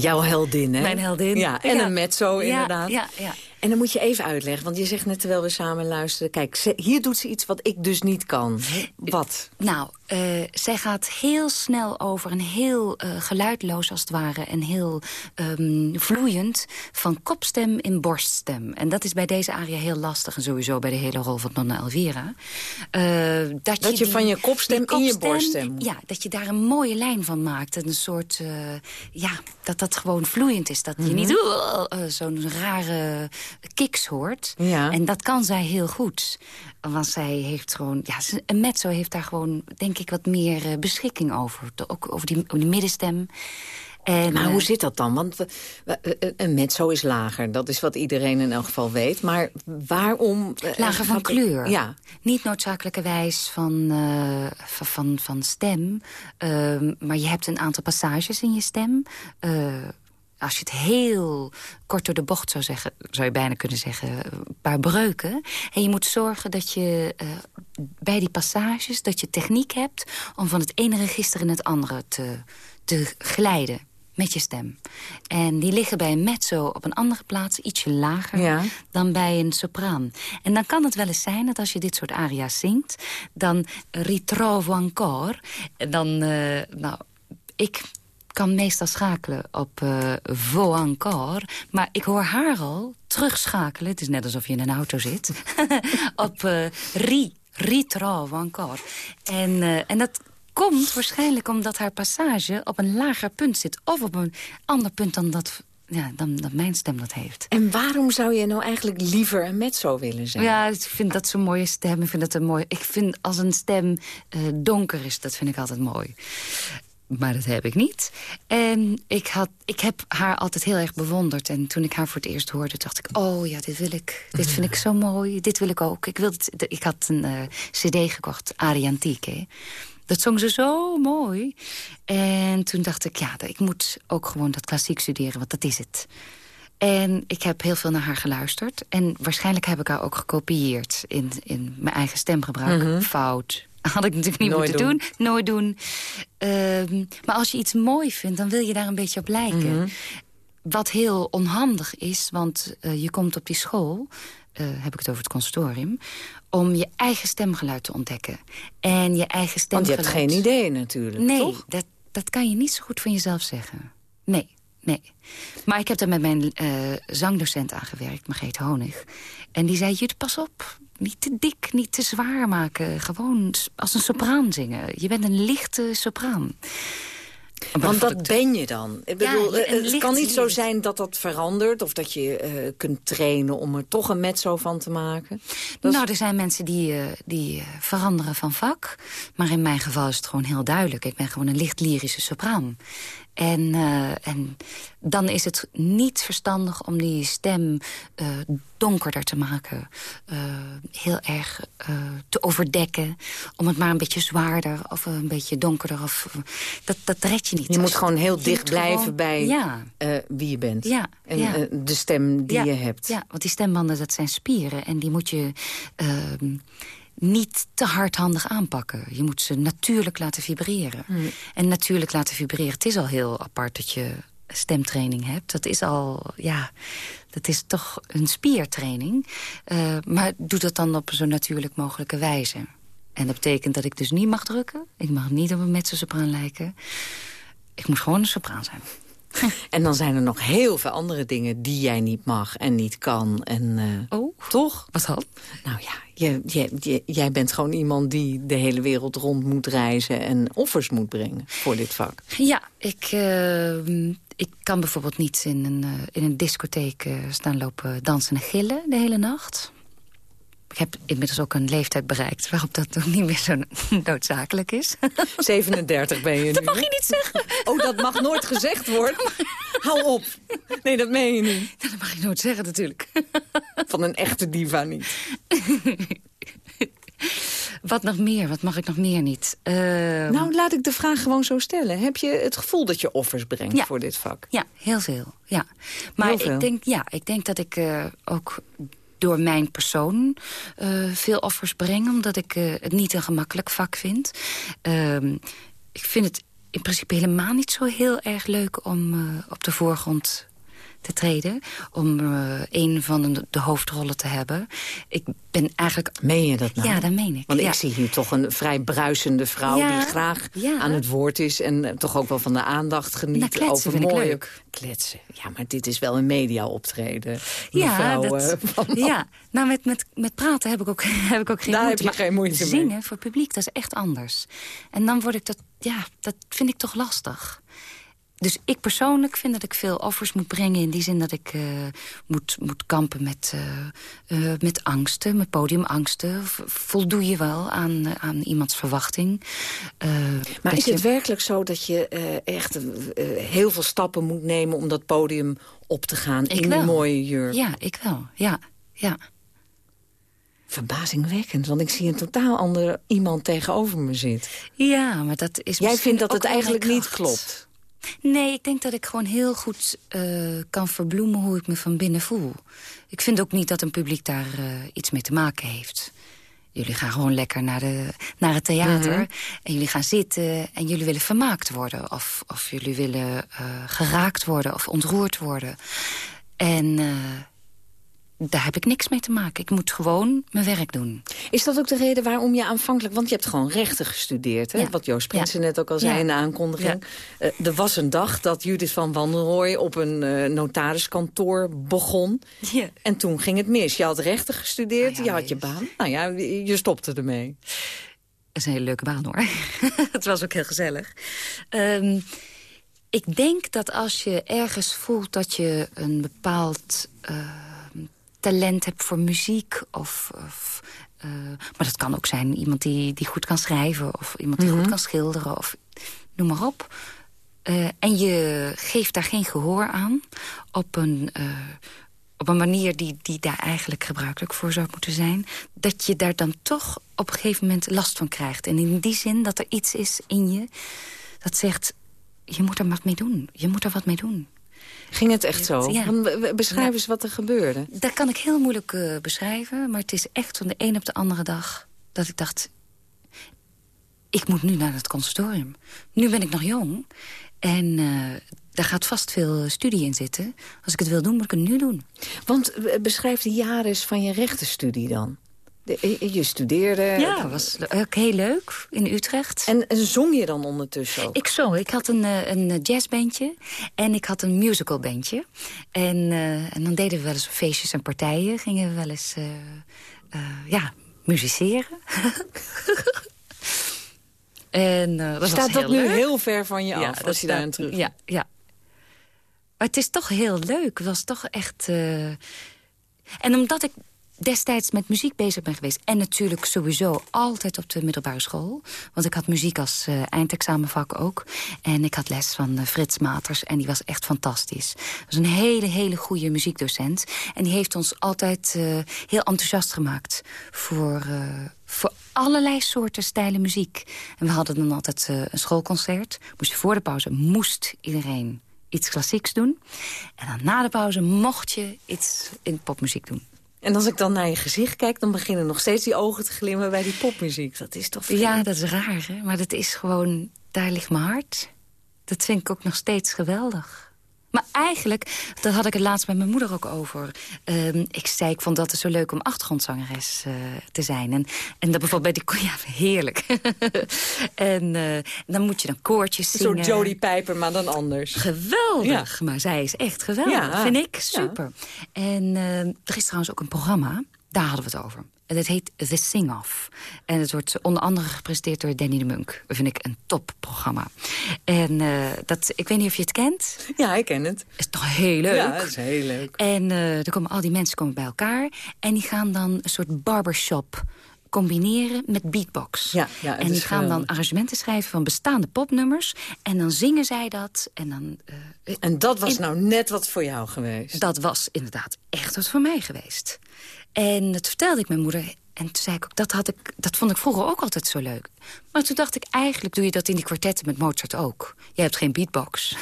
jouw heldin, hè?
Mijn heldin.
Ja, en
Ja.
een mezzo,
Ja,
inderdaad.
ja, ja.
En dan moet je even uitleggen, want je zegt net terwijl we samen luisteren... kijk, hier doet ze iets wat ik dus niet kan. Wat?
Nou, Uh, zij gaat heel snel over en heel uh, geluidloos als het ware... en heel um, vloeiend van kopstem in borststem. En dat is bij deze aria heel lastig. En sowieso bij de hele rol van Nonna Elvira.
Uh, dat, dat je, die, van je kopstem, kopstem, in je borststem...
Ja, dat je daar een mooie lijn van maakt. En een soort... ja, dat dat gewoon vloeiend is. Dat je mm -hmm. niet zo'n rare kiks hoort.
Ja.
En dat kan zij heel goed. Want zij heeft gewoon... Ja, een mezzo heeft daar gewoon, denk ik, wat meer uh, beschikking over. Ook over die, over die middenstem.
En, maar uh, hoe zit dat dan? Want we, we, een mezzo is lager. Dat is wat iedereen in elk geval weet. Maar waarom...
Uh, lager van kleur.
Ja.
Niet noodzakelijkerwijs van, van, van, van stem. Ehm, maar je hebt een aantal passages in je stem als je het heel kort door de bocht zou zeggen... zou je bijna kunnen zeggen, een paar breuken. En je moet zorgen dat je uh, bij die passages... dat je techniek hebt om van het ene register in het andere te, te glijden met je stem. En die liggen bij een mezzo op een andere plaats ietsje lager
ja.
dan bij een sopraan. En dan kan het wel eens zijn dat als je dit soort aria's zingt... dan ritrovo ancora. Dan, uh, nou, ik kan meestal schakelen op uh, vo encore. Maar ik hoor haar al terugschakelen. Het is net alsof je in een auto zit. <laughs> op uh, ri, ritrovo encore. En, uh, en dat komt waarschijnlijk omdat haar passage op een lager punt zit. Of op een ander punt dan dat ja, dan, dan mijn stem dat heeft.
En waarom zou je nou eigenlijk liever een mezzo willen zijn?
Ja, ik vind dat zo'n mooie stem. Ik vind, dat een mooi, ik vind als een stem uh, donker is, dat vind ik altijd mooi. Maar dat heb ik niet. En ik, had, ik heb haar altijd heel erg bewonderd. En toen ik haar voor het eerst hoorde, dacht ik... oh ja, dit wil ik. Dit vind ik zo mooi. Dit wil ik ook. Ik, wil ik had een uh, cd gekocht, Ariantique. Dat zong ze zo mooi. En toen dacht ik, ja, ik moet ook gewoon dat klassiek studeren. Want dat is het. En ik heb heel veel naar haar geluisterd. En waarschijnlijk heb ik haar ook gekopieerd in, in mijn eigen stemgebruik. Mm -hmm. Fout, had ik natuurlijk niet
Nooit
moeten doen. doen. Nooit doen. Uh, maar als je iets mooi vindt, dan wil je daar een beetje op lijken.
Mhm.
Mm -hmm. Wat heel onhandig is, want uh, je komt op die school... Uh, heb ik het over het conservatorium... om je eigen stemgeluid te ontdekken. En je eigen stemgeluid...
Want je hebt geen idee natuurlijk,
nee,
toch?
Dat, dat kan je niet zo goed van jezelf zeggen. Nee, nee. Maar ik heb daar met mijn uh, zangdocent aan gewerkt, Margreet Honig. En die zei, Jut, pas op, niet te dik, niet te zwaar maken. Gewoon als een sopraan zingen. Je bent een lichte sopraan.
Want dat ben je dan. Ik bedoel, ja, het kan niet zo zijn dat dat verandert... of dat je uh, kunt trainen om er toch een mezzo van te maken.
Dat nou, er zijn mensen die, uh, die veranderen van vak. Maar in mijn geval is het gewoon heel duidelijk. Ik ben gewoon een licht lyrische sopraan. En, uh, en dan is het niet verstandig om die stem uh, donkerder te maken. Uh, heel erg te overdekken. Om het maar een beetje zwaarder of een beetje donkerder. Of, dat, dat red je niet.
Je moet gewoon heel dicht blijven gewoon, bij
ja.
wie je bent.
Ja,
en
ja.
de stem die je hebt.
Ja, want die stembanden dat zijn spieren. En die moet je ehm, niet te hardhandig aanpakken. Je moet ze natuurlijk laten vibreren.
Hmm.
En natuurlijk laten vibreren. Het is al heel apart dat je stemtraining hebt. Dat is al, ja, dat is toch een spiertraining. Uh, maar doe dat dan op zo natuurlijk mogelijke wijze. En dat betekent dat ik dus niet mag drukken. Ik mag niet op een mezzo-sopraan lijken. Ik moet gewoon een sopraan zijn. <laughs>
En dan zijn er nog heel veel andere dingen die jij niet mag en niet kan. En, uh,
oh,
toch?
Wat dan?
Nou ja, je, je, je, jij bent gewoon iemand die de hele wereld rond moet reizen... en offers moet brengen voor dit vak.
Ja, ik, uh, ik kan bijvoorbeeld niet in een, uh, in een discotheek staan lopen dansen en gillen de hele nacht. Ik heb inmiddels ook een leeftijd bereikt waarop dat ook niet meer zo <laughs> noodzakelijk is. <laughs>
37 ben je nu.
Dat mag je niet zeggen.
Oh, dat mag nooit gezegd worden? Hou op. Nee, dat meen je niet. <laughs>
Dat mag je nooit zeggen natuurlijk.
Van een echte diva niet.
Wat nog meer? Wat mag ik nog meer niet? Uh...
Nou, laat ik de vraag gewoon zo stellen. Heb je het gevoel dat je offers brengt
ja.
voor dit vak?
Ja, heel veel. Ja. Maar
veel.
Ik, denk, ja, ik denk dat ik uh, ook door mijn persoon uh, veel offers breng... omdat ik uh, het niet een gemakkelijk vak vind. Uh, ik vind het in principe helemaal niet zo heel erg leuk... om uh, op de voorgrond te treden. Om uh, een van de, de, hoofdrollen te hebben. Ik ben eigenlijk...
Meen je dat nou?
Ja, dat meen ik.
Want
ja.
ik zie hier toch een vrij bruisende vrouw...
Ja,
die graag
ja.
aan het woord is... en uh, toch ook wel van de aandacht geniet.
Nou, kletsen
over
vind
mooie...
ik leuk.
Kletsen. Ja, maar dit is wel een media optreden.
Ja, dat,
van...
ja. nou met, met, met praten heb ik ook, <laughs> heb ik ook geen
Daar
moeite.
heb je geen moeite
Zingen
mee.
voor publiek, dat is echt anders. En dan word ik dat... Ja, dat vind ik toch lastig. Dus ik persoonlijk vind dat ik veel offers moet brengen... in die zin dat ik uh, moet, moet kampen met, uh, uh, met angsten, met podiumangsten. Voldoe je wel aan, aan iemands verwachting.
maar is je... het werkelijk zo dat je echt heel veel stappen moet nemen... om dat podium op te gaan
ik
in
wel.
die mooie jurk?
Ja, ik wel. Ja, ja.
Verbazingwekkend, want ik zie een totaal ander iemand tegenover me zit.
Ja, maar dat is
Jij vindt dat het eigenlijk niet klopt?
Nee, ik denk dat ik gewoon heel goed uh, kan verbloemen hoe ik me van binnen voel. Ik vind ook niet dat een publiek daar uh, iets mee te maken heeft. Jullie gaan gewoon lekker naar, de, naar het theater. Mm -hmm. En jullie gaan zitten en jullie willen vermaakt worden. Of, of jullie willen uh, geraakt worden of ontroerd worden. En daar heb ik niks mee te maken. Ik moet gewoon mijn werk doen.
Is dat ook de reden waarom je aanvankelijk... want je hebt gewoon rechten gestudeerd, hè? Ja. wat Joost Prinsen ja. net ook al zei ja. in de aankondiging. Uh, er was een dag dat Judith van Wandelrooy op een uh, notariskantoor begon. En toen ging het mis. Je had rechten gestudeerd, je had je baan. Nou ja, je stopte ermee.
Dat is een hele leuke baan, hoor. <laughs> het was ook heel gezellig. Um, ik denk dat als je ergens voelt dat je een bepaald... Uh, talent hebt voor muziek. Of, of uh, maar dat kan ook zijn iemand die, die goed kan schrijven. Of iemand die mm -hmm. goed kan schilderen. Of noem maar op. Uh, en je geeft daar geen gehoor aan. Op een, uh, op een manier die, die daar eigenlijk gebruikelijk voor zou moeten zijn. Dat je daar dan toch op een gegeven moment last van krijgt. En in die zin dat er iets is in je dat zegt... je moet er wat mee doen. Je moet er wat mee doen.
Ging het echt zo? Ja. Beschrijf eens wat er gebeurde.
Dat kan ik heel moeilijk uh, beschrijven. Maar het is echt van de een op de andere dag dat ik dacht... ik moet nu naar het conservatorium. Nu ben ik nog jong. En uh, daar gaat vast veel studie in zitten. Als ik het wil doen, moet ik het nu doen.
Want beschrijf de jaren van je rechtenstudie dan. De, je studeerde...
Ja, dat was ook heel leuk in Utrecht.
En, en zong je dan ondertussen ook?
Ik zong. Ik had een, een jazzbandje en ik had een musicalbandje. En, uh, en dan deden we wel eens feestjes en partijen. Gingen we wel eens uh, uh, ja, musiceren. <laughs> en, dat
Staat dat
nu
heel ver van je af, als je daar aan terug...
Ja, ja. Maar het is toch heel leuk. Het was toch echt... En omdat ik destijds met muziek bezig ben geweest. En natuurlijk sowieso altijd op de middelbare school. Want ik had muziek als uh, eindexamenvak ook. En ik had les van uh, Frits Maters en die was echt fantastisch. Dat was een hele, hele goede muziekdocent. En die heeft ons altijd uh, heel enthousiast gemaakt voor, voor allerlei soorten stijlen muziek. En we hadden dan altijd een schoolconcert. Moest je voor de pauze, moest iedereen iets klassieks doen. En dan na de pauze mocht je iets in popmuziek doen.
En als ik dan naar je gezicht kijk, dan beginnen nog steeds die ogen te glimmen bij die popmuziek. Dat is toch vreemd?
Ja, dat is raar, hè? maar dat is gewoon... Daar ligt mijn hart. Dat vind ik ook nog steeds geweldig. Maar eigenlijk, dat had ik het laatst met mijn moeder ook over. Um, ik zei, ik vond dat het zo leuk om achtergrondzangeres uh, te zijn. En, en dat bijvoorbeeld bij die... <laughs> Ja, heerlijk. <laughs> en uh, dan moet je dan koortjes zingen.
Een soort Jodie Pijper, maar dan anders.
Geweldig. Ja. Maar zij is echt geweldig, ja. vind ik. Super. Ja. En uh, er is trouwens ook een programma, daar hadden we het over. En het heet The Sing-Off. En het wordt onder andere gepresenteerd door Danny de Munk. Dat vind ik een topprogramma. En uh, dat, ik weet niet of je het kent.
Ja, ik ken het.
Is toch heel leuk?
Ja, is heel leuk.
En uh, er komen al die mensen komen bij elkaar. En die gaan dan een soort barbershop combineren met beatbox.
Ja, ja,
en die gaan dan arrangementen schrijven van bestaande popnummers. En dan zingen zij dat. En, dan, uh,
en dat was in... nou net wat voor jou geweest?
Dat was inderdaad echt wat voor mij geweest. En dat vertelde ik mijn moeder. En toen zei ik ook, dat, had ik, dat vond ik vroeger ook altijd zo leuk. Maar toen dacht ik, eigenlijk doe je dat in die kwartetten met Mozart ook. Je hebt geen beatbox.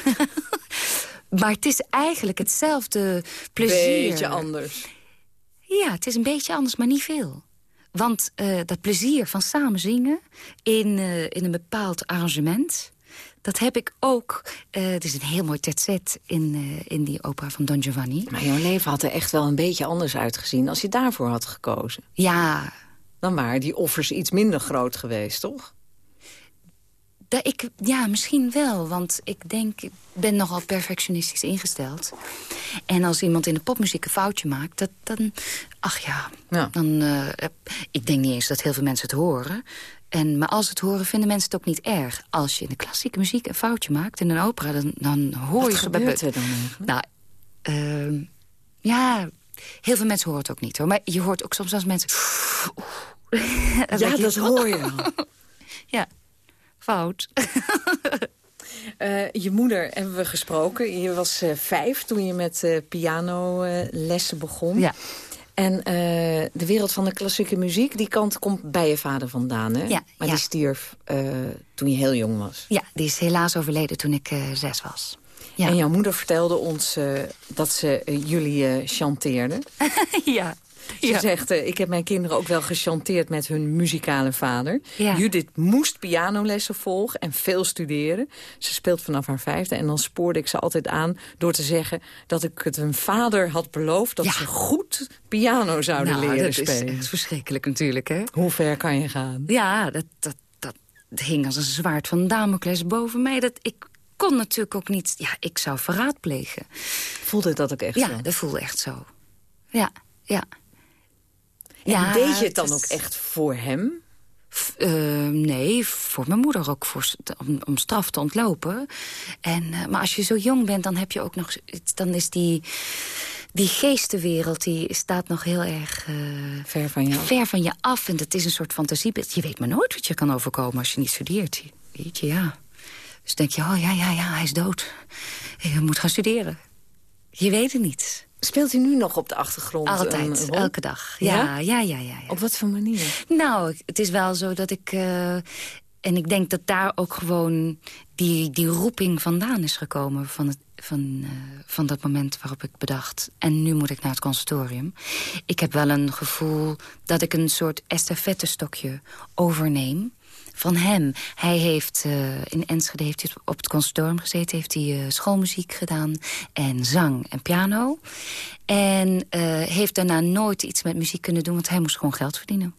<laughs> maar het is eigenlijk hetzelfde plezier.
Beetje anders.
Ja, het is een beetje anders, maar niet veel. Want uh, dat plezier van samen zingen in, uh, in een bepaald arrangement... Dat heb ik ook. Uh, het is een heel mooi tetzet in, uh, in die opera van Don Giovanni.
Maar jouw leven had er echt wel een beetje anders uitgezien... als je daarvoor had gekozen.
Ja.
Dan waren die offers iets minder groot geweest, toch?
Dat ik, ja, misschien wel. Want ik denk, ik ben nogal perfectionistisch ingesteld. En als iemand in de popmuziek een foutje maakt, dat, dan... Ach ja, ja. dan... Uh, ik denk niet eens dat heel veel mensen het horen. En, maar als het horen, vinden mensen het ook niet erg. Als je in de klassieke muziek een foutje maakt in een opera... dan, dan hoor
Wat
je...
gebeurt er dan
Nou, uh, ja, heel veel mensen horen het ook niet, hoor. Maar je hoort ook soms als mensen... <laughs>
ja, dat hoor je. <laughs>
ja, fout.
Uh, <laughs> je moeder hebben we gesproken. Je was uh, vijf toen je met uh, pianolessen begon.
Ja.
En uh, de wereld van de klassieke muziek, die kant komt bij je vader vandaan, hè?
Ja,
maar
ja.
die stierf uh, toen je heel jong was.
Ja, die is helaas overleden toen ik uh, zes was. Ja.
En jouw moeder vertelde ons dat ze jullie chanteerde. <laughs>
ja.
Ze
ja.
zegt, ik heb mijn kinderen ook wel gechanteerd met hun muzikale vader.
Ja.
Judith moest pianolessen volgen en veel studeren. Ze speelt vanaf haar vijfde en dan spoorde ik ze altijd aan... door te zeggen dat ik het hun vader had beloofd... dat
Ja.
ze goed piano zouden
nou,
leren
dat
spelen.
is echt verschrikkelijk natuurlijk, hè?
Hoe ver kan je gaan?
Ja, dat, dat, dat hing als een zwaard van Damocles boven mij. Dat, ik kon natuurlijk ook niet... Ja, ik zou verraad plegen.
Voelde dat ook echt
ja,
zo?
dat voelde echt zo. Ja, ja.
En
ja,
deed je het dan ook echt voor hem?
Eh, nee, voor mijn moeder ook, voor, om, om straf te ontlopen. En, eh, maar als je zo jong bent, dan heb je ook nog... Dan is die, die geestenwereld, die staat nog heel erg... eh,
Ver van je af.
ver van je af. En dat is een soort fantasie. Je weet maar nooit wat je kan overkomen als je niet studeert. Weet je, ja. Dus denk je, oh ja, ja, ja, hij is dood. Je moet gaan studeren. Je weet het niet.
Speelt hij nu nog op de achtergrond?
Altijd,
een rol?
elke dag. Ja, ja, ja, ja. ja,
Op wat voor manier?
Nou, het is wel zo dat ik... eh, en ik denk dat daar ook gewoon die, die roeping vandaan is gekomen... Van, het, van, eh, van dat moment waarop ik bedacht... en nu moet ik naar het conservatorium. Ik heb wel een gevoel dat ik een soort estafettestokje overneem van hem. Hij heeft eh, in Enschede heeft hij op het conservatorium gezeten... heeft hij eh, schoolmuziek gedaan en zang en piano. En eh, heeft daarna nooit iets met muziek kunnen doen... want hij moest gewoon geld verdienen.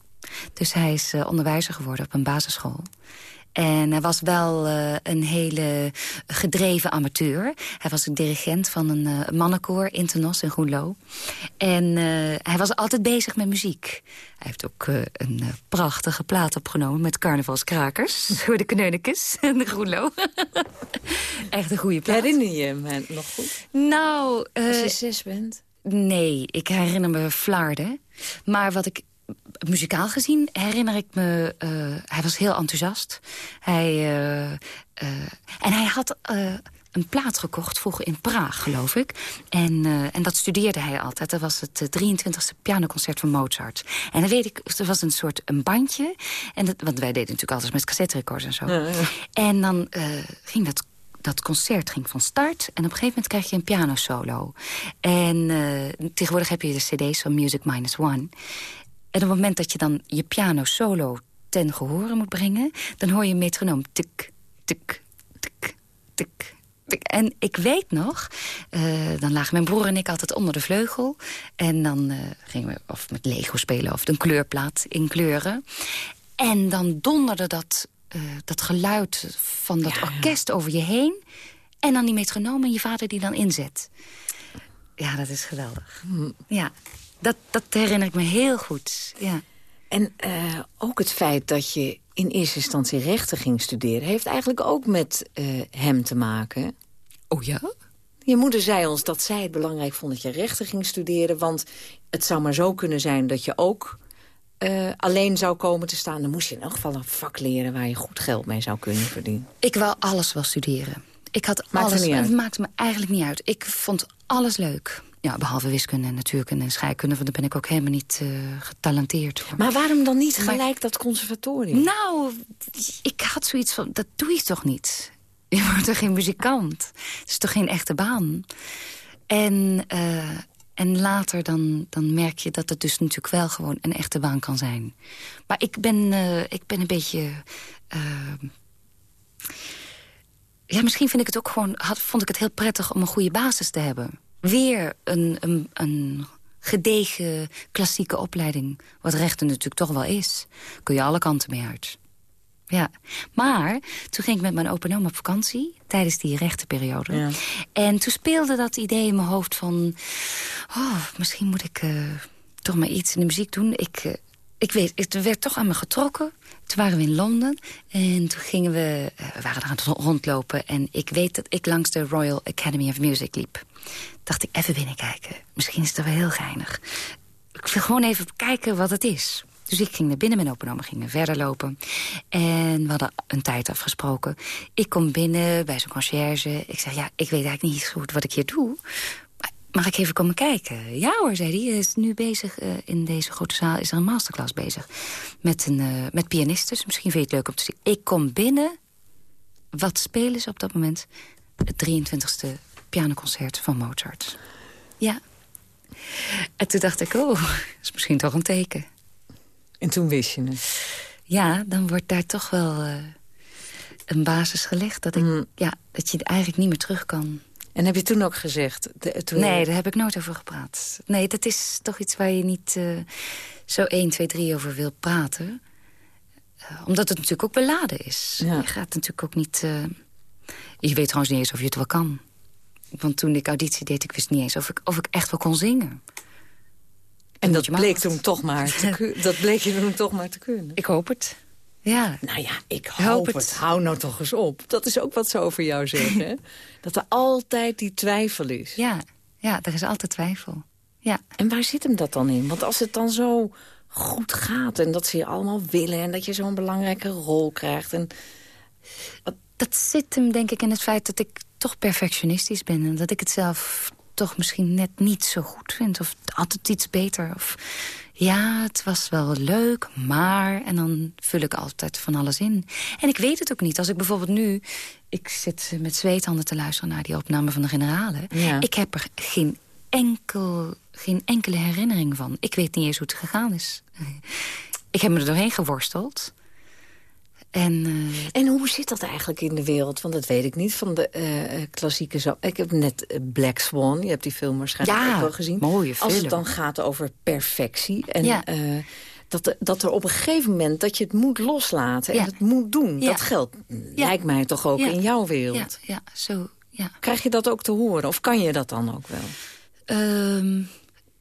Dus hij is onderwijzer geworden op een basisschool. En hij was wel eh, een hele gedreven amateur. Hij was een dirigent van een eh, mannenkoor, Internos in Groenlo. En eh, hij was altijd bezig met muziek. Hij heeft ook een prachtige plaat opgenomen met carnavalskrakers. <laughs> Voor de Kneunekes en de Groenlo. <laughs> Echt een goede plaat.
Herinner je hem nog goed?
Nou,
Als je zes bent?
Nee, ik herinner me Vlaarden. Maar wat ik muzikaal gezien herinner ik me... eh, hij was heel enthousiast. Hij, eh, eh, en hij had een plaat gekocht, vroeger in Praag, geloof ik. En, en dat studeerde hij altijd. Dat was het eh, 23e pianoconcert van Mozart. En dan weet ik, er was een soort een bandje. En dat, want wij deden natuurlijk altijd met cassette records en zo.
Ja, ja.
En dan ging dat dat concert ging van start. En op een gegeven moment krijg je een pianosolo. En tegenwoordig heb je de cd's van Music Minus One. En op het moment dat je dan je piano solo ten gehore moet brengen... dan hoor je metronoom. Tik, tik, tik, tik. En ik weet nog, eh, dan lagen mijn broer en ik altijd onder de vleugel. En dan eh, gingen we of met Lego spelen of een kleurplaat in kleuren. En dan donderde dat, eh, dat geluid van dat orkest over je heen. En dan die metronoom en je vader die dan inzet. Ja, dat is geweldig. Ja, dat, dat herinner ik me heel goed. Ja.
En eh, ook het feit dat je in eerste instantie rechten ging studeren... heeft eigenlijk ook met eh, hem te maken.
Oh ja?
Je moeder zei ons dat zij het belangrijk vond dat je rechten ging studeren... want het zou maar zo kunnen zijn dat je ook eh, alleen zou komen te staan. Dan moest je in elk geval een vak leren waar je goed geld mee zou kunnen verdienen.
Ik wou alles wel studeren. Ik had
Maakt
alles.
niet uit.
Het maakte me eigenlijk niet uit. Ik vond alles leuk. Ja, behalve wiskunde en natuurkunde en scheikunde... want daar ben ik ook helemaal niet eh, getalenteerd voor.
Maar waarom dan niet
Maar-
gelijk dat conservatorium?
Nou, ik had zoiets van, dat doe je toch niet? <laughs> Je wordt toch geen muzikant? Het is toch geen echte baan? En, eh, en later dan, dan merk je dat het dus natuurlijk wel gewoon een echte baan kan zijn. Maar ik ben, eh, ik ben een beetje... ja, misschien vind ik het ook gewoon, had, vond ik het heel prettig om een goede basis te hebben. Weer een, een, een gedegen klassieke opleiding. Wat rechten natuurlijk toch wel is. Kun je alle kanten mee uit. Ja, maar toen ging ik met mijn open oom op vakantie... tijdens die rechtenperiode. Ja. En toen speelde dat idee in mijn hoofd van... oh, misschien moet ik uh, toch maar iets in de muziek doen. Ik, uh, ik weet, het werd toch aan me getrokken. Toen waren we in Londen en toen gingen we... Uh, we waren aan het rondlopen en ik weet dat ik langs de Royal Academy of Music liep. Dacht ik, even binnenkijken. Misschien is het wel heel geinig. Ik wil gewoon even kijken wat het is. Dus ik ging naar binnen, mijn open gingen verder lopen. En we hadden een tijd afgesproken. Ik kom binnen bij zo'n conciërge. Ik zeg, ja, ik weet eigenlijk niet goed wat ik hier doe. Mag ik even komen kijken? Ja hoor, zei hij. Hij is nu bezig, uh, in deze grote zaal is er een masterclass bezig. Met, een, uh, met pianisten, dus misschien vind je het leuk om te zien. Ik kom binnen. Wat spelen ze op dat moment? Het 23e pianoconcert van Mozart. Ja. En toen dacht ik, oh, dat <laughs> is misschien toch een teken.
En toen wist je het?
Ja, dan wordt daar toch wel uh, een basis gelegd. Dat, ik, mm. ja, dat je eigenlijk niet meer terug kan.
En heb je toen ook gezegd?
De, toen... Nee, daar heb ik nooit over gepraat. Nee, dat is toch iets waar je niet uh, zo 1, 2, 3 over wil praten. Uh, omdat het natuurlijk ook beladen is. Ja. Je gaat natuurlijk ook niet... je weet trouwens niet eens of je het wel kan. Want toen ik auditie deed, ik wist niet eens of ik, of ik echt wel kon zingen.
En dat bleek toen toch maar te <laughs> Dat bleek je toen toch maar te kunnen.
Ik hoop het. Ja.
Nou ja, ik hoop, het. Hou nou toch eens op. Dat is ook wat ze over jou zeggen. <laughs> Dat er altijd die twijfel is.
Ja, ja, er is altijd twijfel. Ja.
En waar zit hem dat dan in? Want als het dan zo goed gaat en dat ze je allemaal willen... en dat je zo'n belangrijke rol krijgt... En...
Dat zit hem denk ik in het feit dat ik toch perfectionistisch ben... en dat ik het zelf toch misschien net niet zo goed vind. Of altijd iets beter. Of ja, het was wel leuk, maar... En dan vul ik altijd van alles in. En ik weet het ook niet. Als ik bijvoorbeeld nu... Ik zit met zweethanden te luisteren naar die opname van de generale. Ik heb er geen, enkel, geen enkele herinnering van. Ik weet niet eens hoe het gegaan is. <laughs> Ik heb me er doorheen geworsteld. En,
uh... en hoe zit dat eigenlijk in de wereld? Want dat weet ik niet van de uh, klassieke... Zo ik heb net Black Swan, je hebt die film waarschijnlijk
ja,
ook wel gezien.
mooie film.
Als het dan gaat over perfectie... En, ja. dat, dat er op een gegeven moment dat je het moet loslaten en het moet doen. Dat geldt, lijkt mij toch ook in jouw wereld.
Ja, zo, ja.
Krijg je dat ook te horen? Of kan je dat dan ook wel?
Um,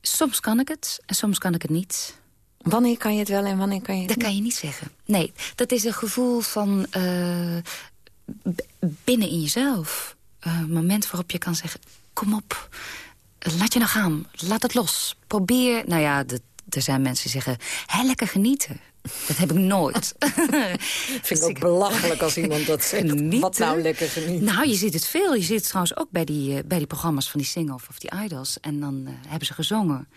soms kan ik het en soms kan ik het niet.
Wanneer kan je het wel en wanneer kan je het
Dat kan je niet zeggen. Nee, dat is een gevoel van uh, binnen in jezelf. Uh, een moment waarop je kan zeggen, kom op, laat je nou gaan, laat het los. Probeer, nou ja, de, er zijn mensen die zeggen, hé, lekker genieten. Dat heb ik nooit. <laughs> <laughs>
vind ik ook belachelijk als iemand dat <laughs> zegt. Wat nou lekker genieten.
Nou, je ziet het veel. Je ziet het trouwens ook bij die, uh, bij die programma's van die Sing of, die Idols. En dan uh, hebben ze gezongen.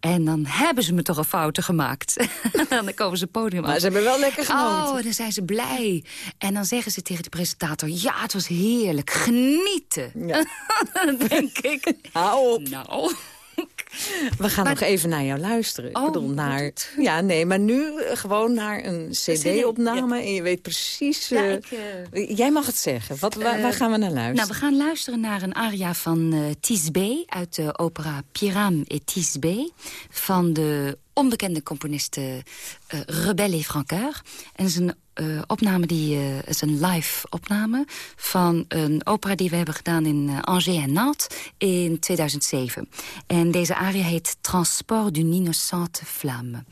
En dan hebben ze me toch een fouten gemaakt. en dan komen ze het podium
Maar ze hebben wel lekker genoten.
Oh, dan zijn ze blij. En dan zeggen ze tegen de presentator... ja, het was heerlijk. Genieten. Ja. dan denk ik...
Hou op.
Nou...
We gaan nog even naar jou luisteren.
Oh,
ik bedoel, naar, ja, nee, maar nu gewoon naar een cd-opname. En je weet precies...
Ja,
uh,
ik,
uh, jij mag het zeggen. Wat, waar, waar, gaan we naar luisteren?
Nou, we gaan luisteren naar een aria van Tisbé... uit de opera Piram et Tisbé... van de onbekende componiste Rebelle et Francoeur. En is een uh, opname die uh, is een live opname van een opera die we hebben gedaan in uh, Angers en Nantes in 2007. En deze aria heet Transport d'une innocente flamme.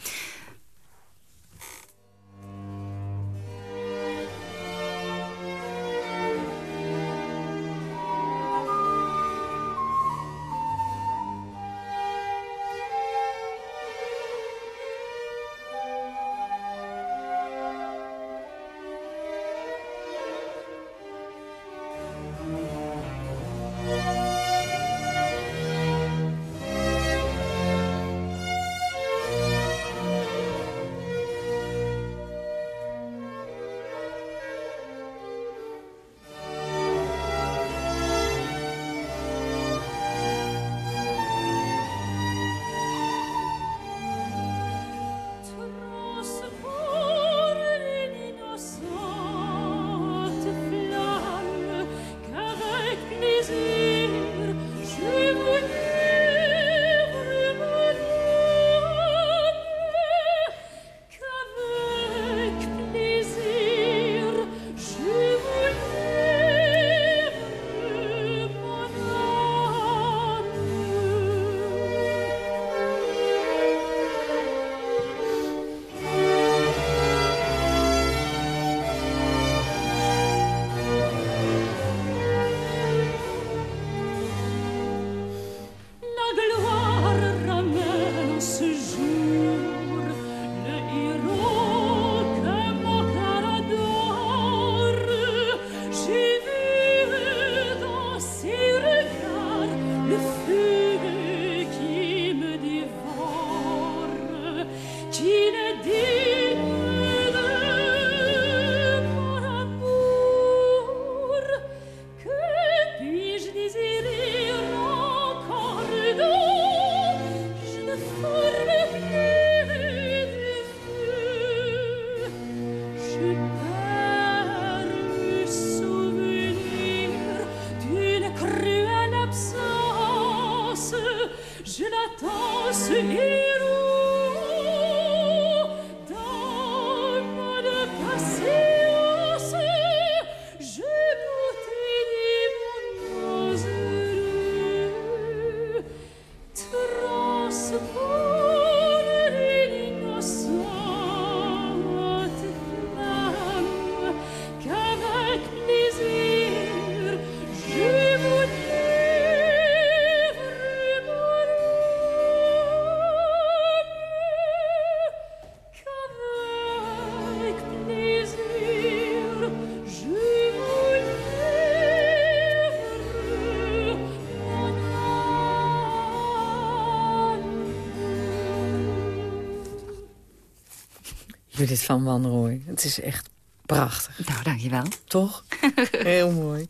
Judith van Wanrooy. Het is echt prachtig.
Nou, dankjewel.
Toch? <laughs> Heel mooi.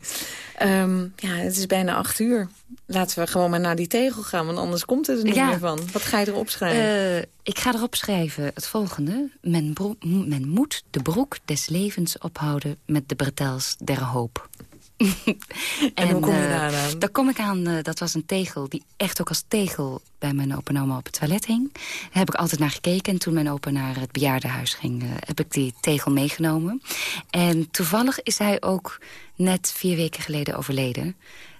Ehm, ja, het is bijna acht uur. Laten we gewoon maar naar die tegel gaan, want anders komt het er niet meer van. Wat ga je erop schrijven?
Uh, ik ga erop schrijven het volgende. Men, men, moet de broek des levens ophouden met de bretels der hoop.
En, hoe kom je daar aan?
Daar kom ik aan, uh, dat was een tegel die echt ook als tegel bij mijn opa en oma op het toilet hing. Daar heb ik altijd naar gekeken. En toen mijn opa naar het bejaardenhuis ging, uh, heb ik die tegel meegenomen. En toevallig is hij ook net vier weken geleden overleden.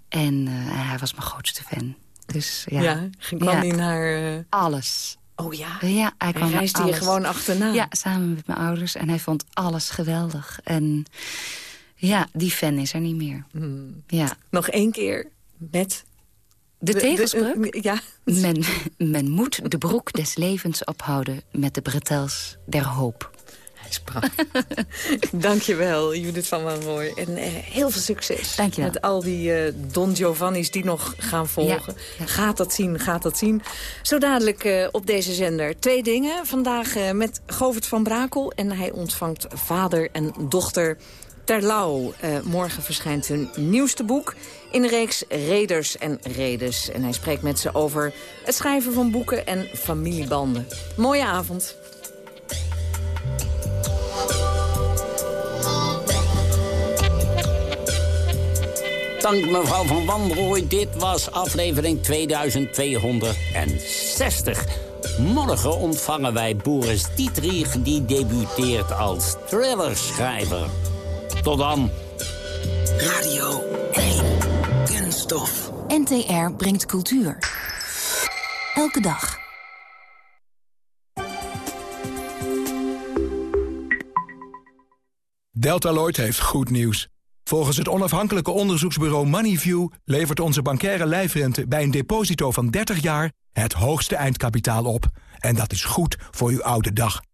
En uh, hij was mijn grootste fan. Dus ja.
ja kwam ja. naar...
Alles.
Oh ja?
Ja, hij, kwam
hij reisde je gewoon achterna?
Ja, samen met mijn ouders. En hij vond alles geweldig. En ja, die fan is er niet meer.
Hmm.
Ja.
Nog één keer met...
De,
de ja.
Men, men moet de broek des levens ophouden met de bretels der hoop.
Hij is prachtig. <laughs> Dankjewel, Judith van Wanrooy. En uh, heel veel succes.
Dankjewel.
Met al die uh, Don Giovanni's die nog gaan volgen.
Ja, ja.
Gaat dat zien, gaat dat zien. Zo dadelijk uh, op deze zender. Twee dingen. Vandaag met Govert van Brakel. En hij ontvangt vader en dochter Terlouw. Uh, morgen verschijnt hun nieuwste boek in de reeks Reders en Redes. En hij spreekt met ze over het schrijven van boeken en familiebanden. Mooie avond.
Dank mevrouw van Wanrooy. Dit was aflevering 2260. Morgen ontvangen wij Boris Dietrich, die debuteert als thrillerschrijver. Tot dan.
Radio 1. Kunststof.
NTR brengt cultuur. Elke dag.
Deltaloid heeft goed nieuws. Volgens het onafhankelijke onderzoeksbureau Moneyview... levert onze bankaire lijfrente bij een deposito van 30 jaar... het hoogste eindkapitaal op. En dat is goed voor uw oude dag.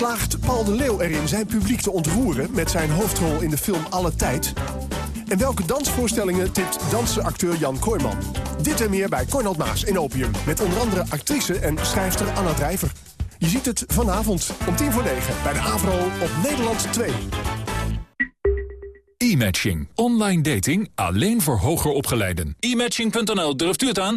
slaagt Paul de Leeuw erin zijn publiek te ontroeren... met zijn hoofdrol in de film Alle Tijd. En welke dansvoorstellingen tipt dansenacteur Jan Kooijman? Dit en meer bij Cornald Maas in Opium. Met onder andere actrice en schrijfster Anna Drijver. Je ziet het vanavond om tien voor negen bij de AVRO op Nederland 2.
E-matching. Online dating alleen voor hoger opgeleiden. E-matching.nl, durft u het aan?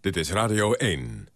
Dit is Radio 1.